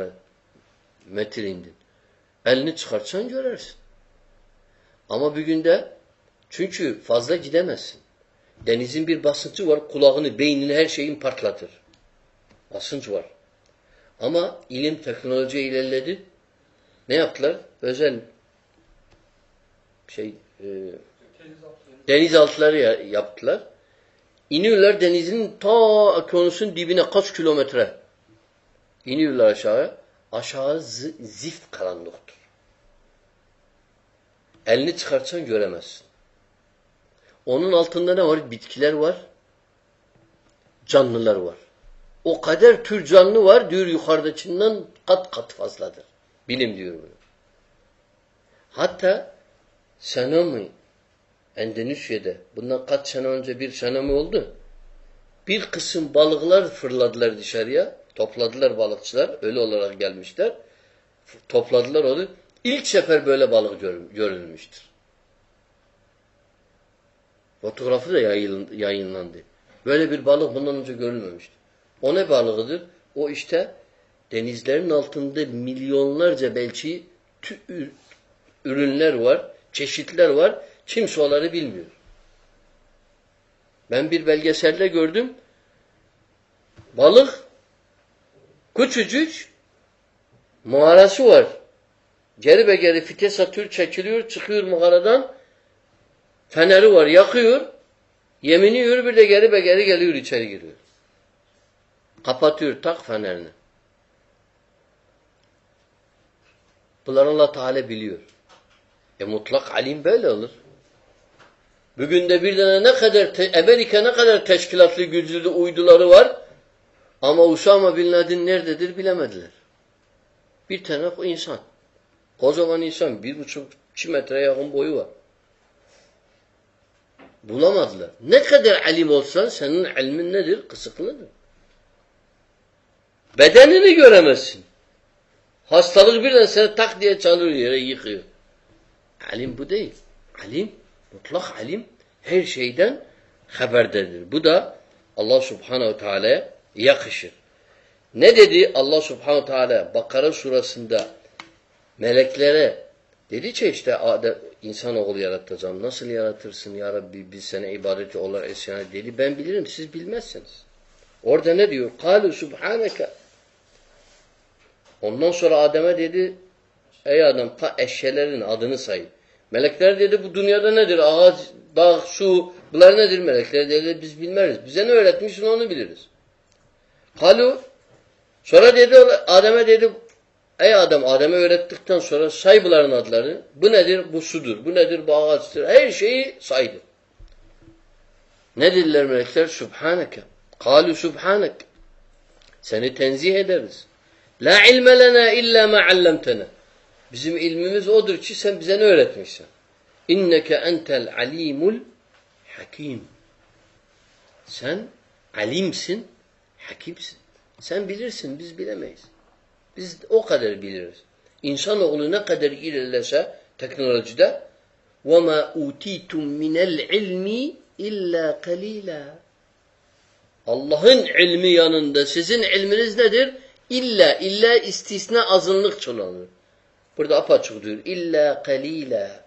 metre indin. Elini çıkartsan görersin. Ama bir günde çünkü fazla gidemezsin. Denizin bir basıncı var. Kulağını, beynini, her şeyin patlatır. Basınç var. Ama ilim, teknoloji ilerledi. Ne yaptılar? Özel şey e, denizaltıları yaptılar. İniyorlar denizin ta okyanusun dibine kaç kilometre. İniyorlar aşağı. Aşağı zift karanlıktır. Elini çıkartsan göremezsin. Onun altında ne var? Bitkiler var. Canlılar var. O kadar tür canlı var diyor yukarıdakinden kat kat fazladır. Bilim diyor bunu. Hatta senami Endonezya'da bundan kaç sene önce bir senami oldu. Bir kısım balıklar fırladılar dışarıya. Topladılar balıkçılar. Öyle olarak gelmişler. Topladılar onu. İlk sefer böyle balık görülmüştür. Fotoğrafı da yayınlandı. Böyle bir balık bundan önce görülmemişti. O ne balığıdır? O işte denizlerin altında milyonlarca belki ürünler var, çeşitler var. Kimse onları bilmiyor. Ben bir belgeselde gördüm. Balık küçücük mağarası var. Geri be geri fites atıyor, çekiliyor, çıkıyor mağaradan. Feneri var, yakıyor. Yemini yiyor, bir de geri be geri geliyor, içeri giriyor. Kapatıyor, tak fenerini. Bunları Allah Teala biliyor. E mutlak alim böyle olur. Bugün de bir tane ne kadar Amerika ne kadar teşkilatlı güçlü uyduları var ama Usama Bin Laden nerededir bilemediler. Bir tane o insan. Bir buçuk iki metre yakın boyu var. Bulamadılar. Ne kadar alim olsan senin ilmin nedir? Kısıklıdır. Bedenini göremezsin. Hastalık birden seni tak diye çalıyor yere yıkıyor. Alim bu değil. Alim, mutlak alim her şeyden haberdedir. Bu da Allah subhanehu teala'ya yakışır. Ne dedi Allah subhanehu teala Bakara surasında meleklere dedi ki işte Adem, insanoğlu yaratacağım. Nasıl yaratırsın ya Rabbi biz sana ibadeti olarak esyan dedi. Ben bilirim siz bilmezsiniz. Orada ne diyor? Kalu subhaneke Ondan sonra Adem'e dedi ey Adem ta eşyelerin adını say. Melekler dedi bu dünyada nedir? Ağaç, dağ, su bunlar nedir? Melekler dedi biz bilmeriz. Bize ne öğretmişsin onu biliriz. Kalu sonra dedi Adem'e dedi ey Adem Adem'e öğrettikten sonra say bunların adlarını. Bu nedir? Bu sudur. Bu nedir? Bu ağaçtır. Her şeyi saydı. Ne dediler melekler? Subhaneke. Kalu subhanek. Seni tenzih ederiz. La ilme lena illa ma allamtena. Bizim ilmimiz odur ki sen bize ne öğretmişsin? İnneke entel alimul hakim. Sen alimsin, hakimsin. Sen bilirsin, biz bilemeyiz. Biz o kadar biliriz. İnsanoğlu ne kadar ilerlese teknolojide وَمَا اُوتِيتُم مِنَ الْعِلْمِ اِلَّا قَلِيلًا Allah'ın ilmi yanında sizin ilminiz nedir? İlla, illa istisna azınlık çalınır. Burada apaçık diyor. İlla kalila.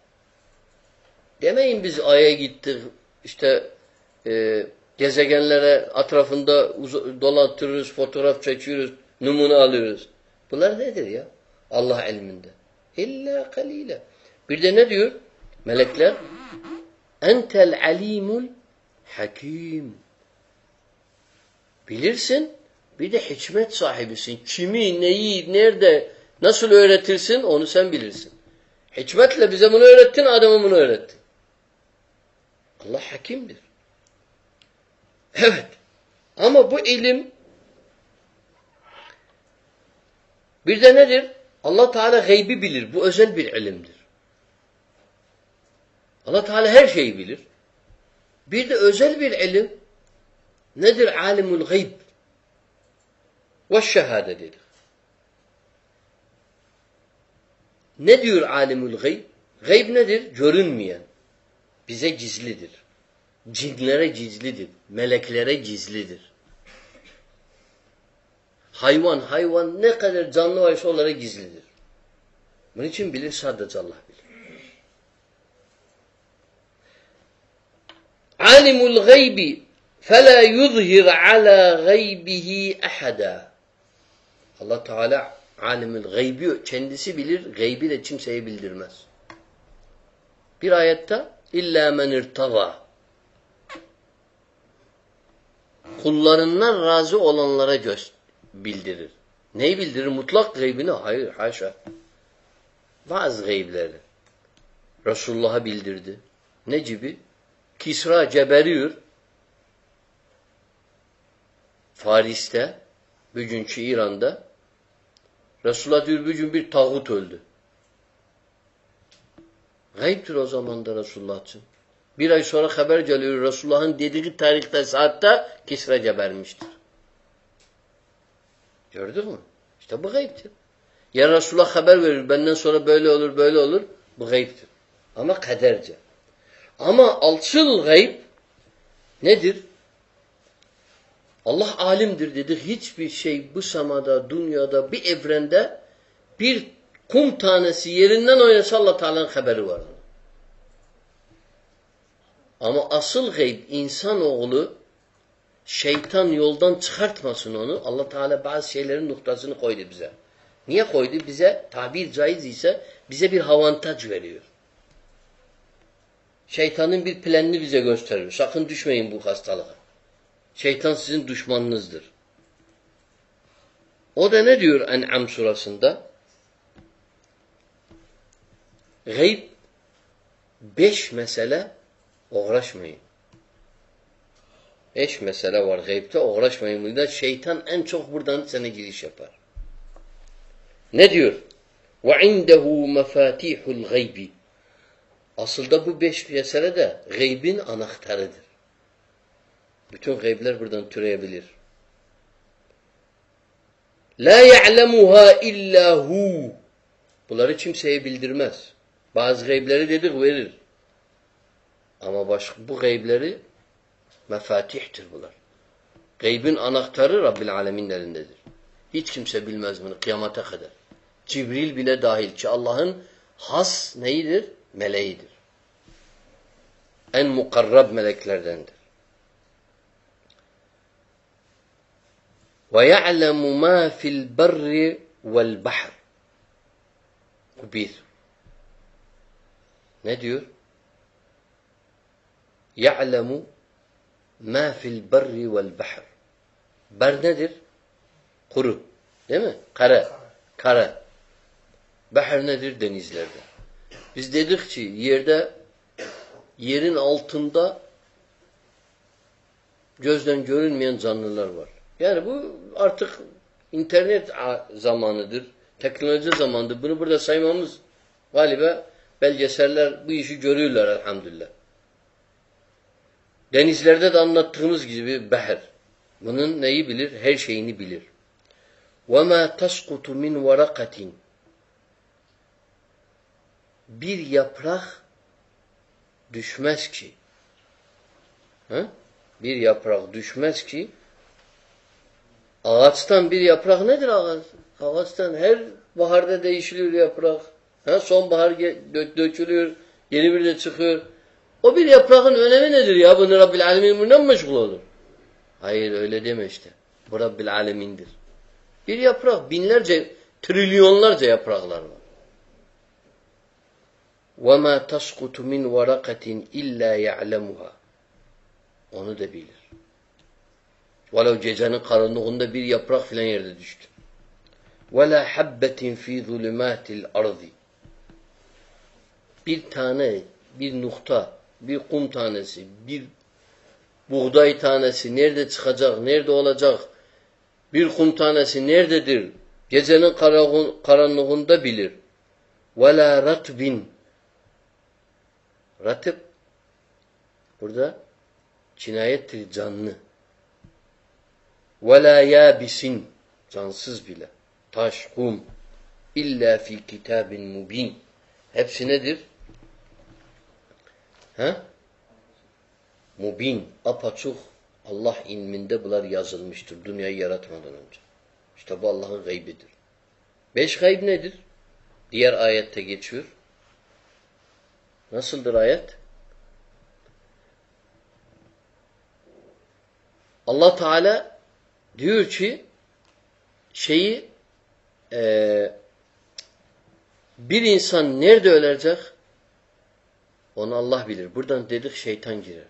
Demeyin biz aya gittik. İşte e, gezegenlere etrafında dolandırıyoruz, fotoğraf çekiyoruz, numune alıyoruz. Bunlar nedir ya? Allah ilminde. İlla kalila. Bir de ne diyor? Melekler entel alimul hakim. Bilirsin bir de hikmet sahibisin. Kimi, neyi, nerede, nasıl öğretirsin onu sen bilirsin. Hikmetle bize bunu öğrettin, adama bunu öğrettin. Allah hakimdir. Evet. Ama bu ilim bir de nedir? Allah Teala gaybi bilir. Bu özel bir ilimdir. Allah Teala her şeyi bilir. Bir de özel bir ilim nedir? Alimul gayb ve şehade dedik. Ne diyor alimul gayb? Gayb nedir? Görünmeyen. Bize gizlidir. Cinlere gizlidir. Meleklere gizlidir. Hayvan, hayvan ne kadar canlı varsa onlara gizlidir. Bunun için bilir sadece Allah bilir. Alimul gaybi فَلَا يُظْهِرْ عَلَى غَيْبِهِ أَحَدًا Allah Teala alimül gaybi kendisi bilir, gaybi de kimseye bildirmez. Bir ayette illa men irtaza kullarından razı olanlara göz bildirir. Neyi bildirir? Mutlak gaybini? Hayır, haşa. Bazı gaybleri. Resulullah'a bildirdi. Ne gibi? Kisra geberiyor. Faris'te, bugünkü İran'da Resulullah diyor bir gün bir tağut öldü. Gayiptir o zaman da Resulullah için. Bir ay sonra haber geliyor Resulullah'ın dediği tarihte saatte Kisra gebermiştir. Gördün mü? İşte bu gayiptir. Ya Resulullah haber verir benden sonra böyle olur böyle olur. Bu gayiptir. Ama kaderce. Ama alçıl gayb nedir? Allah alimdir dedi. Hiçbir şey bu samada, dünyada, bir evrende bir kum tanesi yerinden oynasa Allah Teala'nın haberi var. Ama asıl gayb insanoğlu şeytan yoldan çıkartmasın onu. Allah Teala bazı şeylerin noktasını koydu bize. Niye koydu? Bize tabir caiz ise bize bir avantaj veriyor. Şeytanın bir planını bize gösteriyor. Sakın düşmeyin bu hastalığa. Şeytan sizin düşmanınızdır. O da ne diyor En'am surasında? Gayb beş mesele uğraşmayın. Beş mesele var gaybte uğraşmayın. Burada şeytan en çok buradan sana giriş yapar. Ne diyor? وَعِنْدَهُ مَفَاتِيحُ الْغَيْبِ Aslında bu beş mesele de gaybin anahtarıdır. Bütün gaybler buradan türeyebilir. La ya'lemuha illa hu. Bunları kimseye bildirmez. Bazı gaybleri dedik verir. Ama başka bu gaybleri mefatihtir bunlar. Gaybin anahtarı Rabbil Alemin elindedir. Hiç kimse bilmez bunu kıyamata kadar. Cibril bile dahil ki Allah'ın has neyidir? Meleğidir. En mukarrab meleklerdendir. وَيَعْلَمُ مَا فِي الْبَرِّ وَالْبَحْرِ Bu bir. Ne diyor? يَعْلَمُ مَا فِي الْبَرِّ وَالْبَحْرِ Ber nedir? Kuru. Değil mi? Kara. Kara. Bahar nedir? Denizlerde. Biz dedik ki yerde yerin altında gözden görünmeyen canlılar var. Yani bu artık internet zamanıdır. Teknoloji zamanıdır. Bunu burada saymamız galiba belgeseller bu işi görüyorlar elhamdülillah. Denizlerde de anlattığımız gibi beher. Bunun neyi bilir? Her şeyini bilir. وَمَا تَسْقُطُ مِنْ وَرَقَةٍ Bir yaprak düşmez ki. Ha? Bir yaprak düşmez ki Ağaçtan bir yaprak nedir ağaç? Ağaçtan her baharda değişiliyor yaprak. Ha, sonbahar dö dökülüyor, yeni bir de çıkıyor. O bir yaprağın önemi nedir ya? Bunu Rabbil Alemin bundan meşgul olur. Hayır öyle deme işte. Bu Rabbil Alemin'dir. Bir yaprak binlerce, trilyonlarca yapraklar var. وَمَا تَسْقُتُ مِنْ وَرَقَةٍ اِلَّا يَعْلَمُهَا Onu da bilir. Velev gecenin karanlığında bir yaprak filan yerde düştü. وَلَا حَبَّةٍ ف۪ي ظُلُمَاتِ الْأَرْضِ Bir tane, bir nokta, bir kum tanesi, bir buğday tanesi nerede çıkacak, nerede olacak, bir kum tanesi nerededir? Gecenin karanlığında bilir. وَلَا رَتْبٍ Ratip burada cinayettir canlı. وَلَا يَابِسٍ Cansız bile. Taş, kum. İlla fi kitabin mubin. Hepsi nedir? He? Mubin, apaçuk. Allah ilminde bunlar yazılmıştır dünyayı yaratmadan önce. İşte bu Allah'ın gaybidir. Beş gayb nedir? Diğer ayette geçiyor. Nasıldır ayet? Allah Teala diyor ki şeyi e, bir insan nerede ölecek onu Allah bilir. Buradan dedik şeytan girer.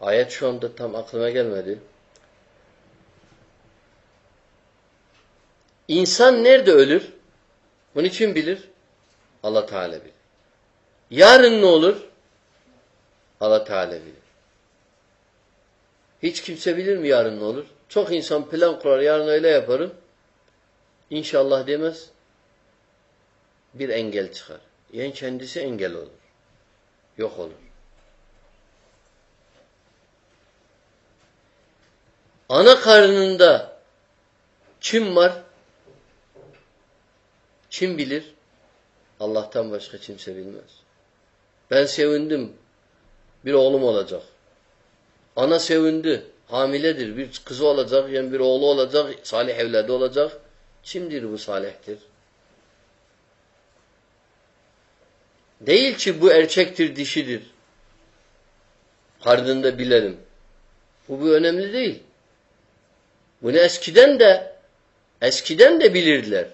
Ayet şu anda tam aklıma gelmedi. İnsan nerede ölür? Bunun için bilir. Allah Teala bilir. Yarın ne olur? Allah Teala bilir. Hiç kimse bilir mi yarın ne olur? Çok insan plan kurar, yarın öyle yaparım. İnşallah demez. Bir engel çıkar. Yani kendisi engel olur. Yok olur. Ana karnında kim var? Kim bilir? Allah'tan başka kimse bilmez. Ben sevindim. Bir oğlum olacak. Ana sevindi. Hamiledir. Bir kızı olacak, yani bir oğlu olacak, salih evladı olacak. Kimdir bu salihtir? Değil ki bu erkektir, dişidir. Karnında bilelim. Bu, bu önemli değil. Bunu eskiden de eskiden de bilirdiler.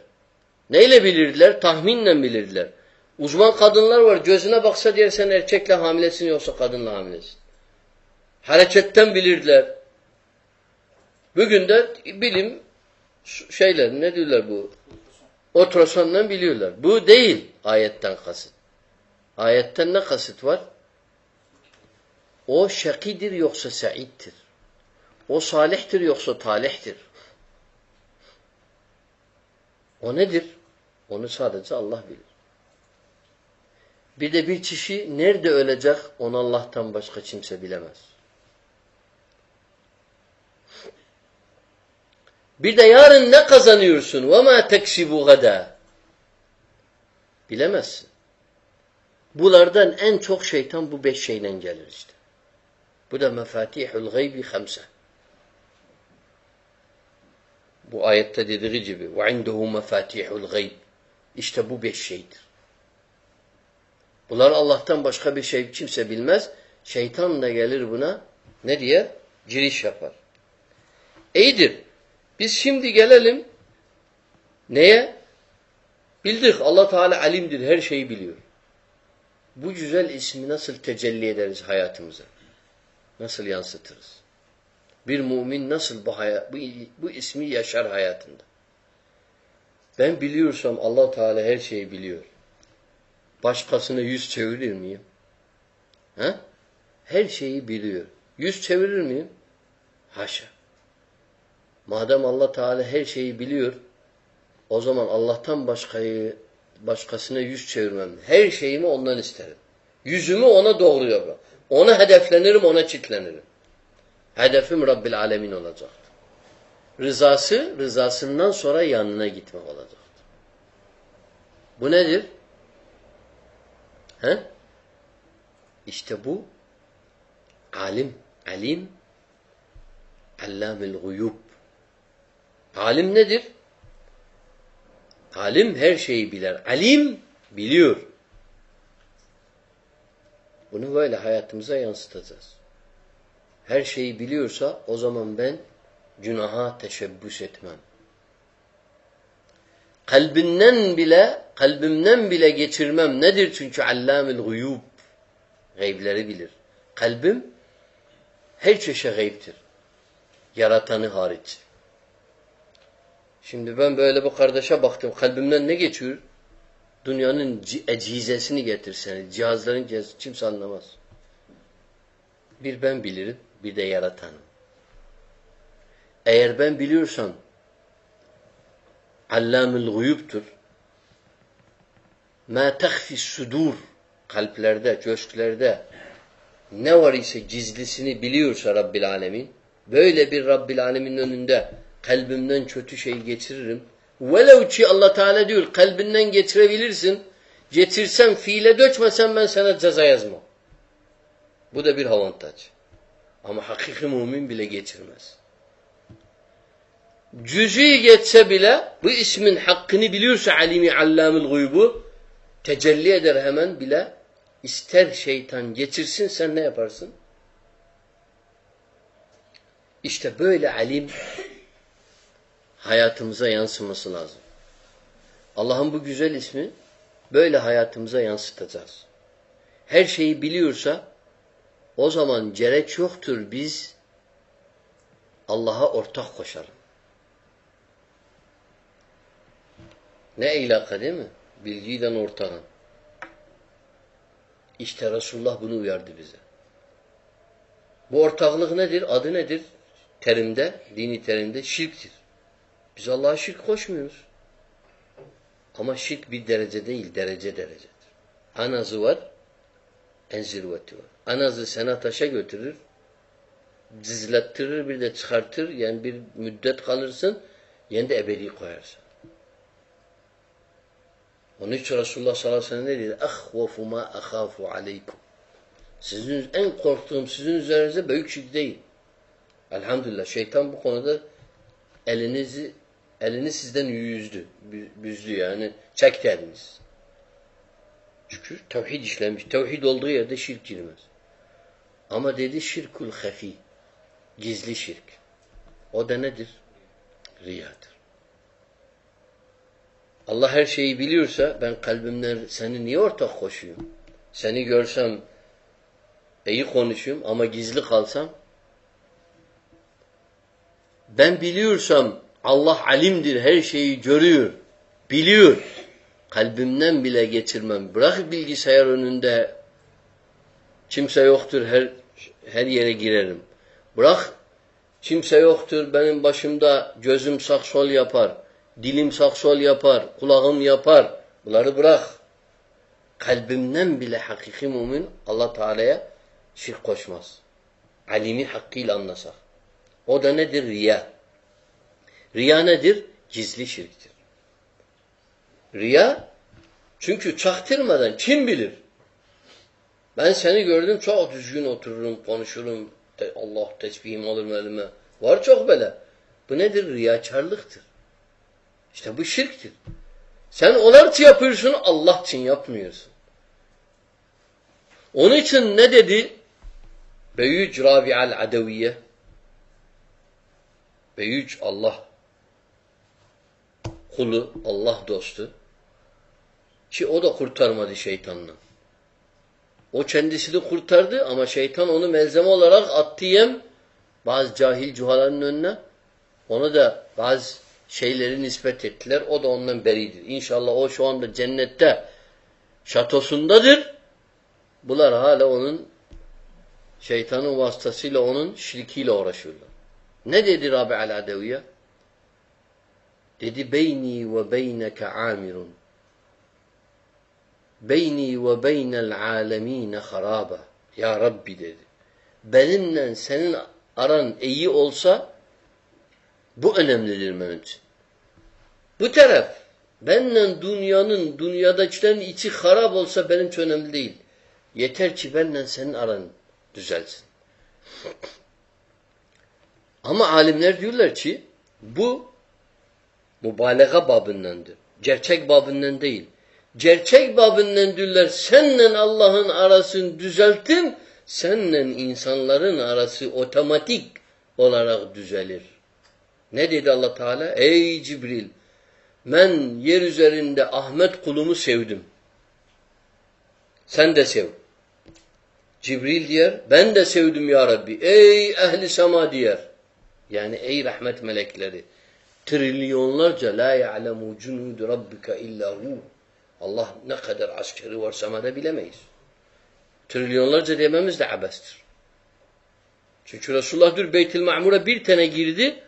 Neyle bilirdiler? Tahminle bilirdiler. Uzman kadınlar var. Gözüne baksa diyer sen erkekle hamilesin yoksa kadınla hamilesin. Hareketten bilirdiler. Bugün de bilim şeyler ne diyorlar bu? Ultrasondan biliyorlar. Bu değil ayetten kasıt. Ayetten ne kasıt var? O şakidir yoksa saittir. O salihtir yoksa talihtir. O nedir? Onu sadece Allah bilir. Bir de bir kişi nerede ölecek onu Allah'tan başka kimse bilemez. Bir de yarın ne kazanıyorsun? وَمَا تَكْسِبُ غَدَى Bilemezsin. Bulardan en çok şeytan bu beş şeyle gelir işte. Bu da mefatihul gaybi hamse. Bu ayette dediği gibi ve indehu mefatihul gayb. İşte bu beş şeydir. Bunlar Allah'tan başka bir şey kimse bilmez. Şeytan da gelir buna ne diye? Giriş yapar. İyidir. Biz şimdi gelelim neye? Bildik Allah Teala alimdir. Her şeyi biliyor. Bu güzel ismi nasıl tecelli ederiz hayatımıza? Nasıl yansıtırız? Bir mümin nasıl bu, hayat, bu, bu ismi yaşar hayatında? Ben biliyorsam allah Teala her şeyi biliyor. Başkasına yüz çevirir miyim? He? Her şeyi biliyor. Yüz çevirir miyim? Haşa. Madem Allah Teala her şeyi biliyor, o zaman Allah'tan başkayı başkasına yüz çevirmem. Her şeyimi ondan isterim. Yüzümü ona doğru yaparım. Ona hedeflenirim, ona çitlenirim. Hedefim Rabbil Alemin olacaktır. Rızası, rızasından sonra yanına gitmek olacaktır. Bu nedir? He? İşte bu alim, alim, allamil guyub. Alim nedir? Alim her şeyi bilir. Alim biliyor. Bunu böyle hayatımıza yansıtacağız. Her şeyi biliyorsa o zaman ben günaha teşebbüs etmem. Kalbinden bile, kalbimden bile geçirmem. Nedir? Çünkü allamil guyub. Gaybleri bilir. Kalbim her çeşit gayiptir. Yaratanı hariç. Şimdi ben böyle bu kardeşe baktım. Kalbimden ne geçiyor? Dünyanın ecizesini getirseniz, cihazların cihazı kimse anlamaz. Bir ben bilirim, bir de yaratanım. Eğer ben biliyorsam allamül guyubtur. Ma tehfis sudur kalplerde, coşklerde ne var ise gizlisini biliyorsa Rabbil Alemin böyle bir Rabbil Alemin'in önünde kalbimden kötü şey geçiririm. Velev ki Allah Teala diyor kalbinden getirebilirsin. Getirsen fiile dökmesen ben sana ceza yazmam. Bu da bir avantaj. Ama hakiki mümin bile geçirmez. Cüz'i geçse bile bu ismin hakkını biliyorsa alimi allamül guybu tecelli eder hemen bile ister şeytan geçirsin sen ne yaparsın? İşte böyle alim hayatımıza yansıması lazım. Allah'ın bu güzel ismi böyle hayatımıza yansıtacağız. Her şeyi biliyorsa o zaman gerek yoktur biz Allah'a ortak koşalım. Ne ilaka değil mi? Bilgiyle ortağın. İşte Resulullah bunu uyardı bize. Bu ortaklık nedir? Adı nedir? Terimde, dini terimde şirktir. Biz Allah'a şirk koşmuyoruz. Ama şirk bir derece değil, derece derecedir. Anazı var, en zirveti var. Anazı sana taşa götürür, dizlettirir, bir de çıkartır. Yani bir müddet kalırsın, yani de ebedi koyarsın. Onun için Resulullah sallallahu aleyhi ve sellem ne dedi? اَخْوَفُ مَا أَخَافُ عَلَيْكُمْ Sizin en korktuğum sizin üzerinize büyük şirk değil. Elhamdülillah şeytan bu konuda elinizi elini sizden yüzdü. Büzdü yani. Çekti eliniz. Çünkü tevhid işlemiş. Tevhid olduğu yerde şirk girmez. Ama dedi şirkul hafi. Gizli şirk. O da nedir? Riyadır. Allah her şeyi biliyorsa ben kalbimden seni niye ortak koşuyorum? Seni görsem iyi konuşuyorum ama gizli kalsam ben biliyorsam Allah alimdir, her şeyi görüyor, biliyor. kalbimden bile geçirmem. Bırak bilgisayar önünde kimse yoktur her her yere girerim. Bırak kimse yoktur benim başımda gözüm sağ sol yapar. Dilim sağ sol yapar. Kulağım yapar. Bunları bırak. Kalbimden bile hakiki mümin Allah Teala'ya şirk koşmaz. Alimi hakkıyla anlasak. O da nedir? Riya. Riya nedir? Gizli şirktir. Riya çünkü çaktırmadan kim bilir? Ben seni gördüm çok düzgün otururum, konuşurum. Allah tesbihim alırım elime. Var çok böyle. Bu nedir? Riyakarlıktır. İşte bu şirktir. Sen onlar için yapıyorsun, Allah için yapmıyorsun. Onun için ne dedi? Beyüc Rabi'al Adeviye Beyüc Allah kulu, Allah dostu ki o da kurtarmadı şeytandan. O kendisini kurtardı ama şeytan onu malzeme olarak attı yem bazı cahil cuhaların önüne. Ona da bazı şeyleri nispet ettiler. O da ondan beridir. İnşallah o şu anda cennette şatosundadır. Bunlar hala onun şeytanın vasıtasıyla onun şirkiyle uğraşıyorlar. Ne dedi Rabi al-Adeviye? Dedi beyni ve beyneke amirun. Beyni ve beynel alemine haraba. Ya Rabbi dedi. Benimle senin aran iyi olsa bu önemlidir benim için. Bu taraf benle dünyanın, dünyadakilerin içi harap olsa benim için önemli değil. Yeter ki benle senin aran düzelsin. Ama alimler diyorlar ki bu mübalağa babındandır. Gerçek babından değil. Gerçek babından diyorlar senle Allah'ın arasını düzeltin, senle insanların arası otomatik olarak düzelir. Ne dedi Allah Teala? Ey Cibril ben yer üzerinde Ahmet kulumu sevdim. Sen de sev. Cibril diyer ben de sevdim ya Rabbi. Ey ehli sema diyer. Yani ey rahmet melekleri. Trilyonlarca la ya'lemu cunudu rabbika illa hu. Allah ne kadar askeri var semada bilemeyiz. Trilyonlarca dememiz de abestir. Çünkü Resulullah diyor Beytül Ma'mur'a bir tane girdi.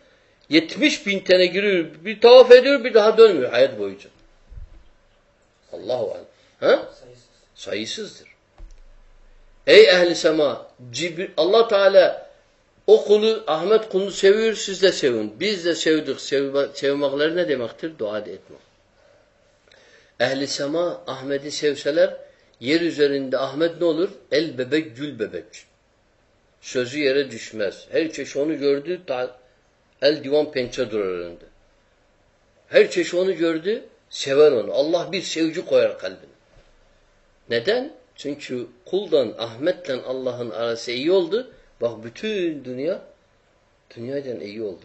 70 bin tane giriyor. Bir tavaf ediyor bir daha dönmüyor hayat boyunca. Allahu alem. Ha? Sayısız. Sayısızdır. Ey ehli sema Cibri, Allah Teala o kulu Ahmet kulunu seviyor siz de sevin. Biz de sevdik. Sevme, sevmekleri ne demektir? Dua etmek. Ehli sema Ahmet'i sevseler yer üzerinde Ahmet ne olur? El bebek gül bebek. Sözü yere düşmez. Her çeşit onu gördü el divan pençe durar önünde. Her çeşit onu gördü sever onu. Allah bir sevgi koyar kalbine. Neden? Çünkü kuldan Ahmet'le Allah'ın arası iyi oldu. Bak bütün dünya dünyadan iyi oldu.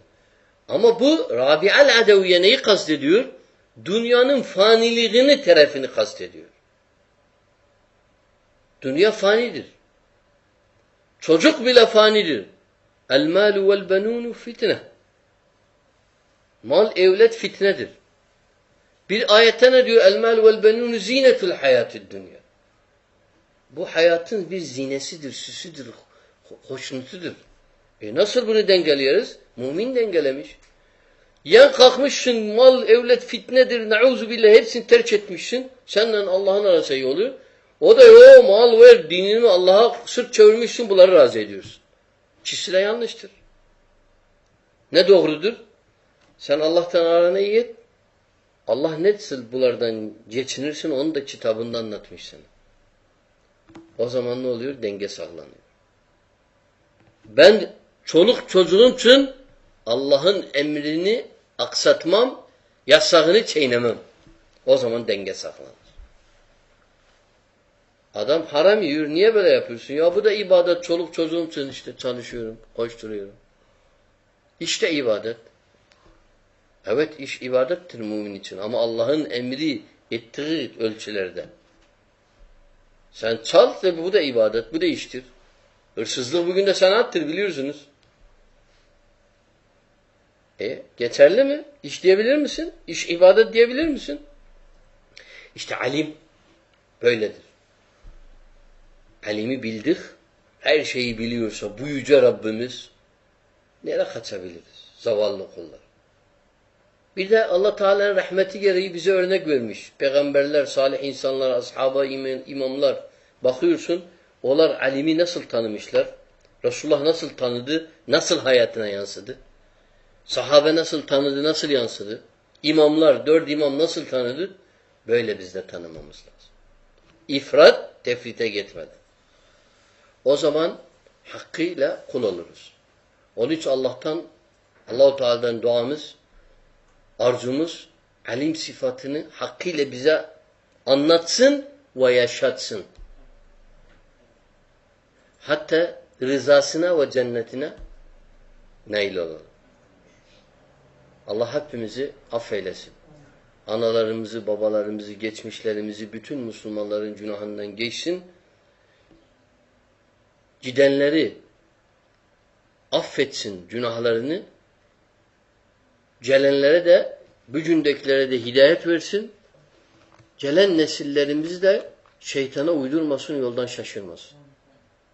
Ama bu Rabi'al Adeviye neyi kastediyor? Dünyanın faniliğini tarafını kastediyor. Dünya fanidir. Çocuk bile fanidir. El malu vel benunu fitne. Mal evlet fitnedir. Bir ayette ne diyor? El mal vel benunu zinetul hayatid dünya. Bu hayatın bir zinesidir, süsüdür, hoşnutudur. E nasıl bunu dengeliyoruz? Mümin dengelemiş. Yan kalkmışsın mal evlet fitnedir nauzu billah hepsini terk etmişsin. Senden Allah'ın arası oluyor. O da yo mal ver dinini Allah'a sırt çevirmişsin bunları razı ediyorsun. De yanlıştır. Ne doğrudur? Sen Allah'tan arana iyi et. Allah nasıl bulardan geçinirsin onu da kitabında anlatmış sana. O zaman ne oluyor? Denge sağlanıyor. Ben çoluk çocuğum için Allah'ın emrini aksatmam, yasağını çiğnemem. O zaman denge sağlanır. Adam haram yiyor. Niye böyle yapıyorsun? Ya bu da ibadet. Çoluk çocuğum için işte çalışıyorum, koşturuyorum. İşte ibadet. Evet iş ibadettir mümin için ama Allah'ın emri ettiği ölçülerde. Sen çal tabi bu da ibadet, bu da iştir. Hırsızlık bugün de sanattır biliyorsunuz. E geçerli mi? İş diyebilir misin? İş ibadet diyebilir misin? İşte alim böyledir. Alimi bildik, her şeyi biliyorsa bu yüce Rabbimiz nereye kaçabiliriz? Zavallı kullar. Bir de Allah Teala'nın rahmeti gereği bize örnek vermiş. Peygamberler, salih insanlar, ashaba, imamlar. Bakıyorsun, onlar alimi nasıl tanımışlar? Resulullah nasıl tanıdı? Nasıl hayatına yansıdı? Sahabe nasıl tanıdı? Nasıl yansıdı? İmamlar, dört imam nasıl tanıdı? Böyle biz de tanımamız lazım. İfrat, tefrite gitmeden. O zaman hakkıyla kul oluruz. Onun için Allah'tan, Allah-u Teala'dan duamız, arzumuz, alim sıfatını hakkıyla bize anlatsın ve yaşatsın. Hatta rızasına ve cennetine nail olalım. Allah hepimizi affeylesin. Analarımızı, babalarımızı, geçmişlerimizi, bütün Müslümanların günahından geçsin. Gidenleri affetsin günahlarını. Gelenlere de, bugündekilere de hidayet versin. Gelen nesillerimizi de şeytana uydurmasın, yoldan şaşırmasın.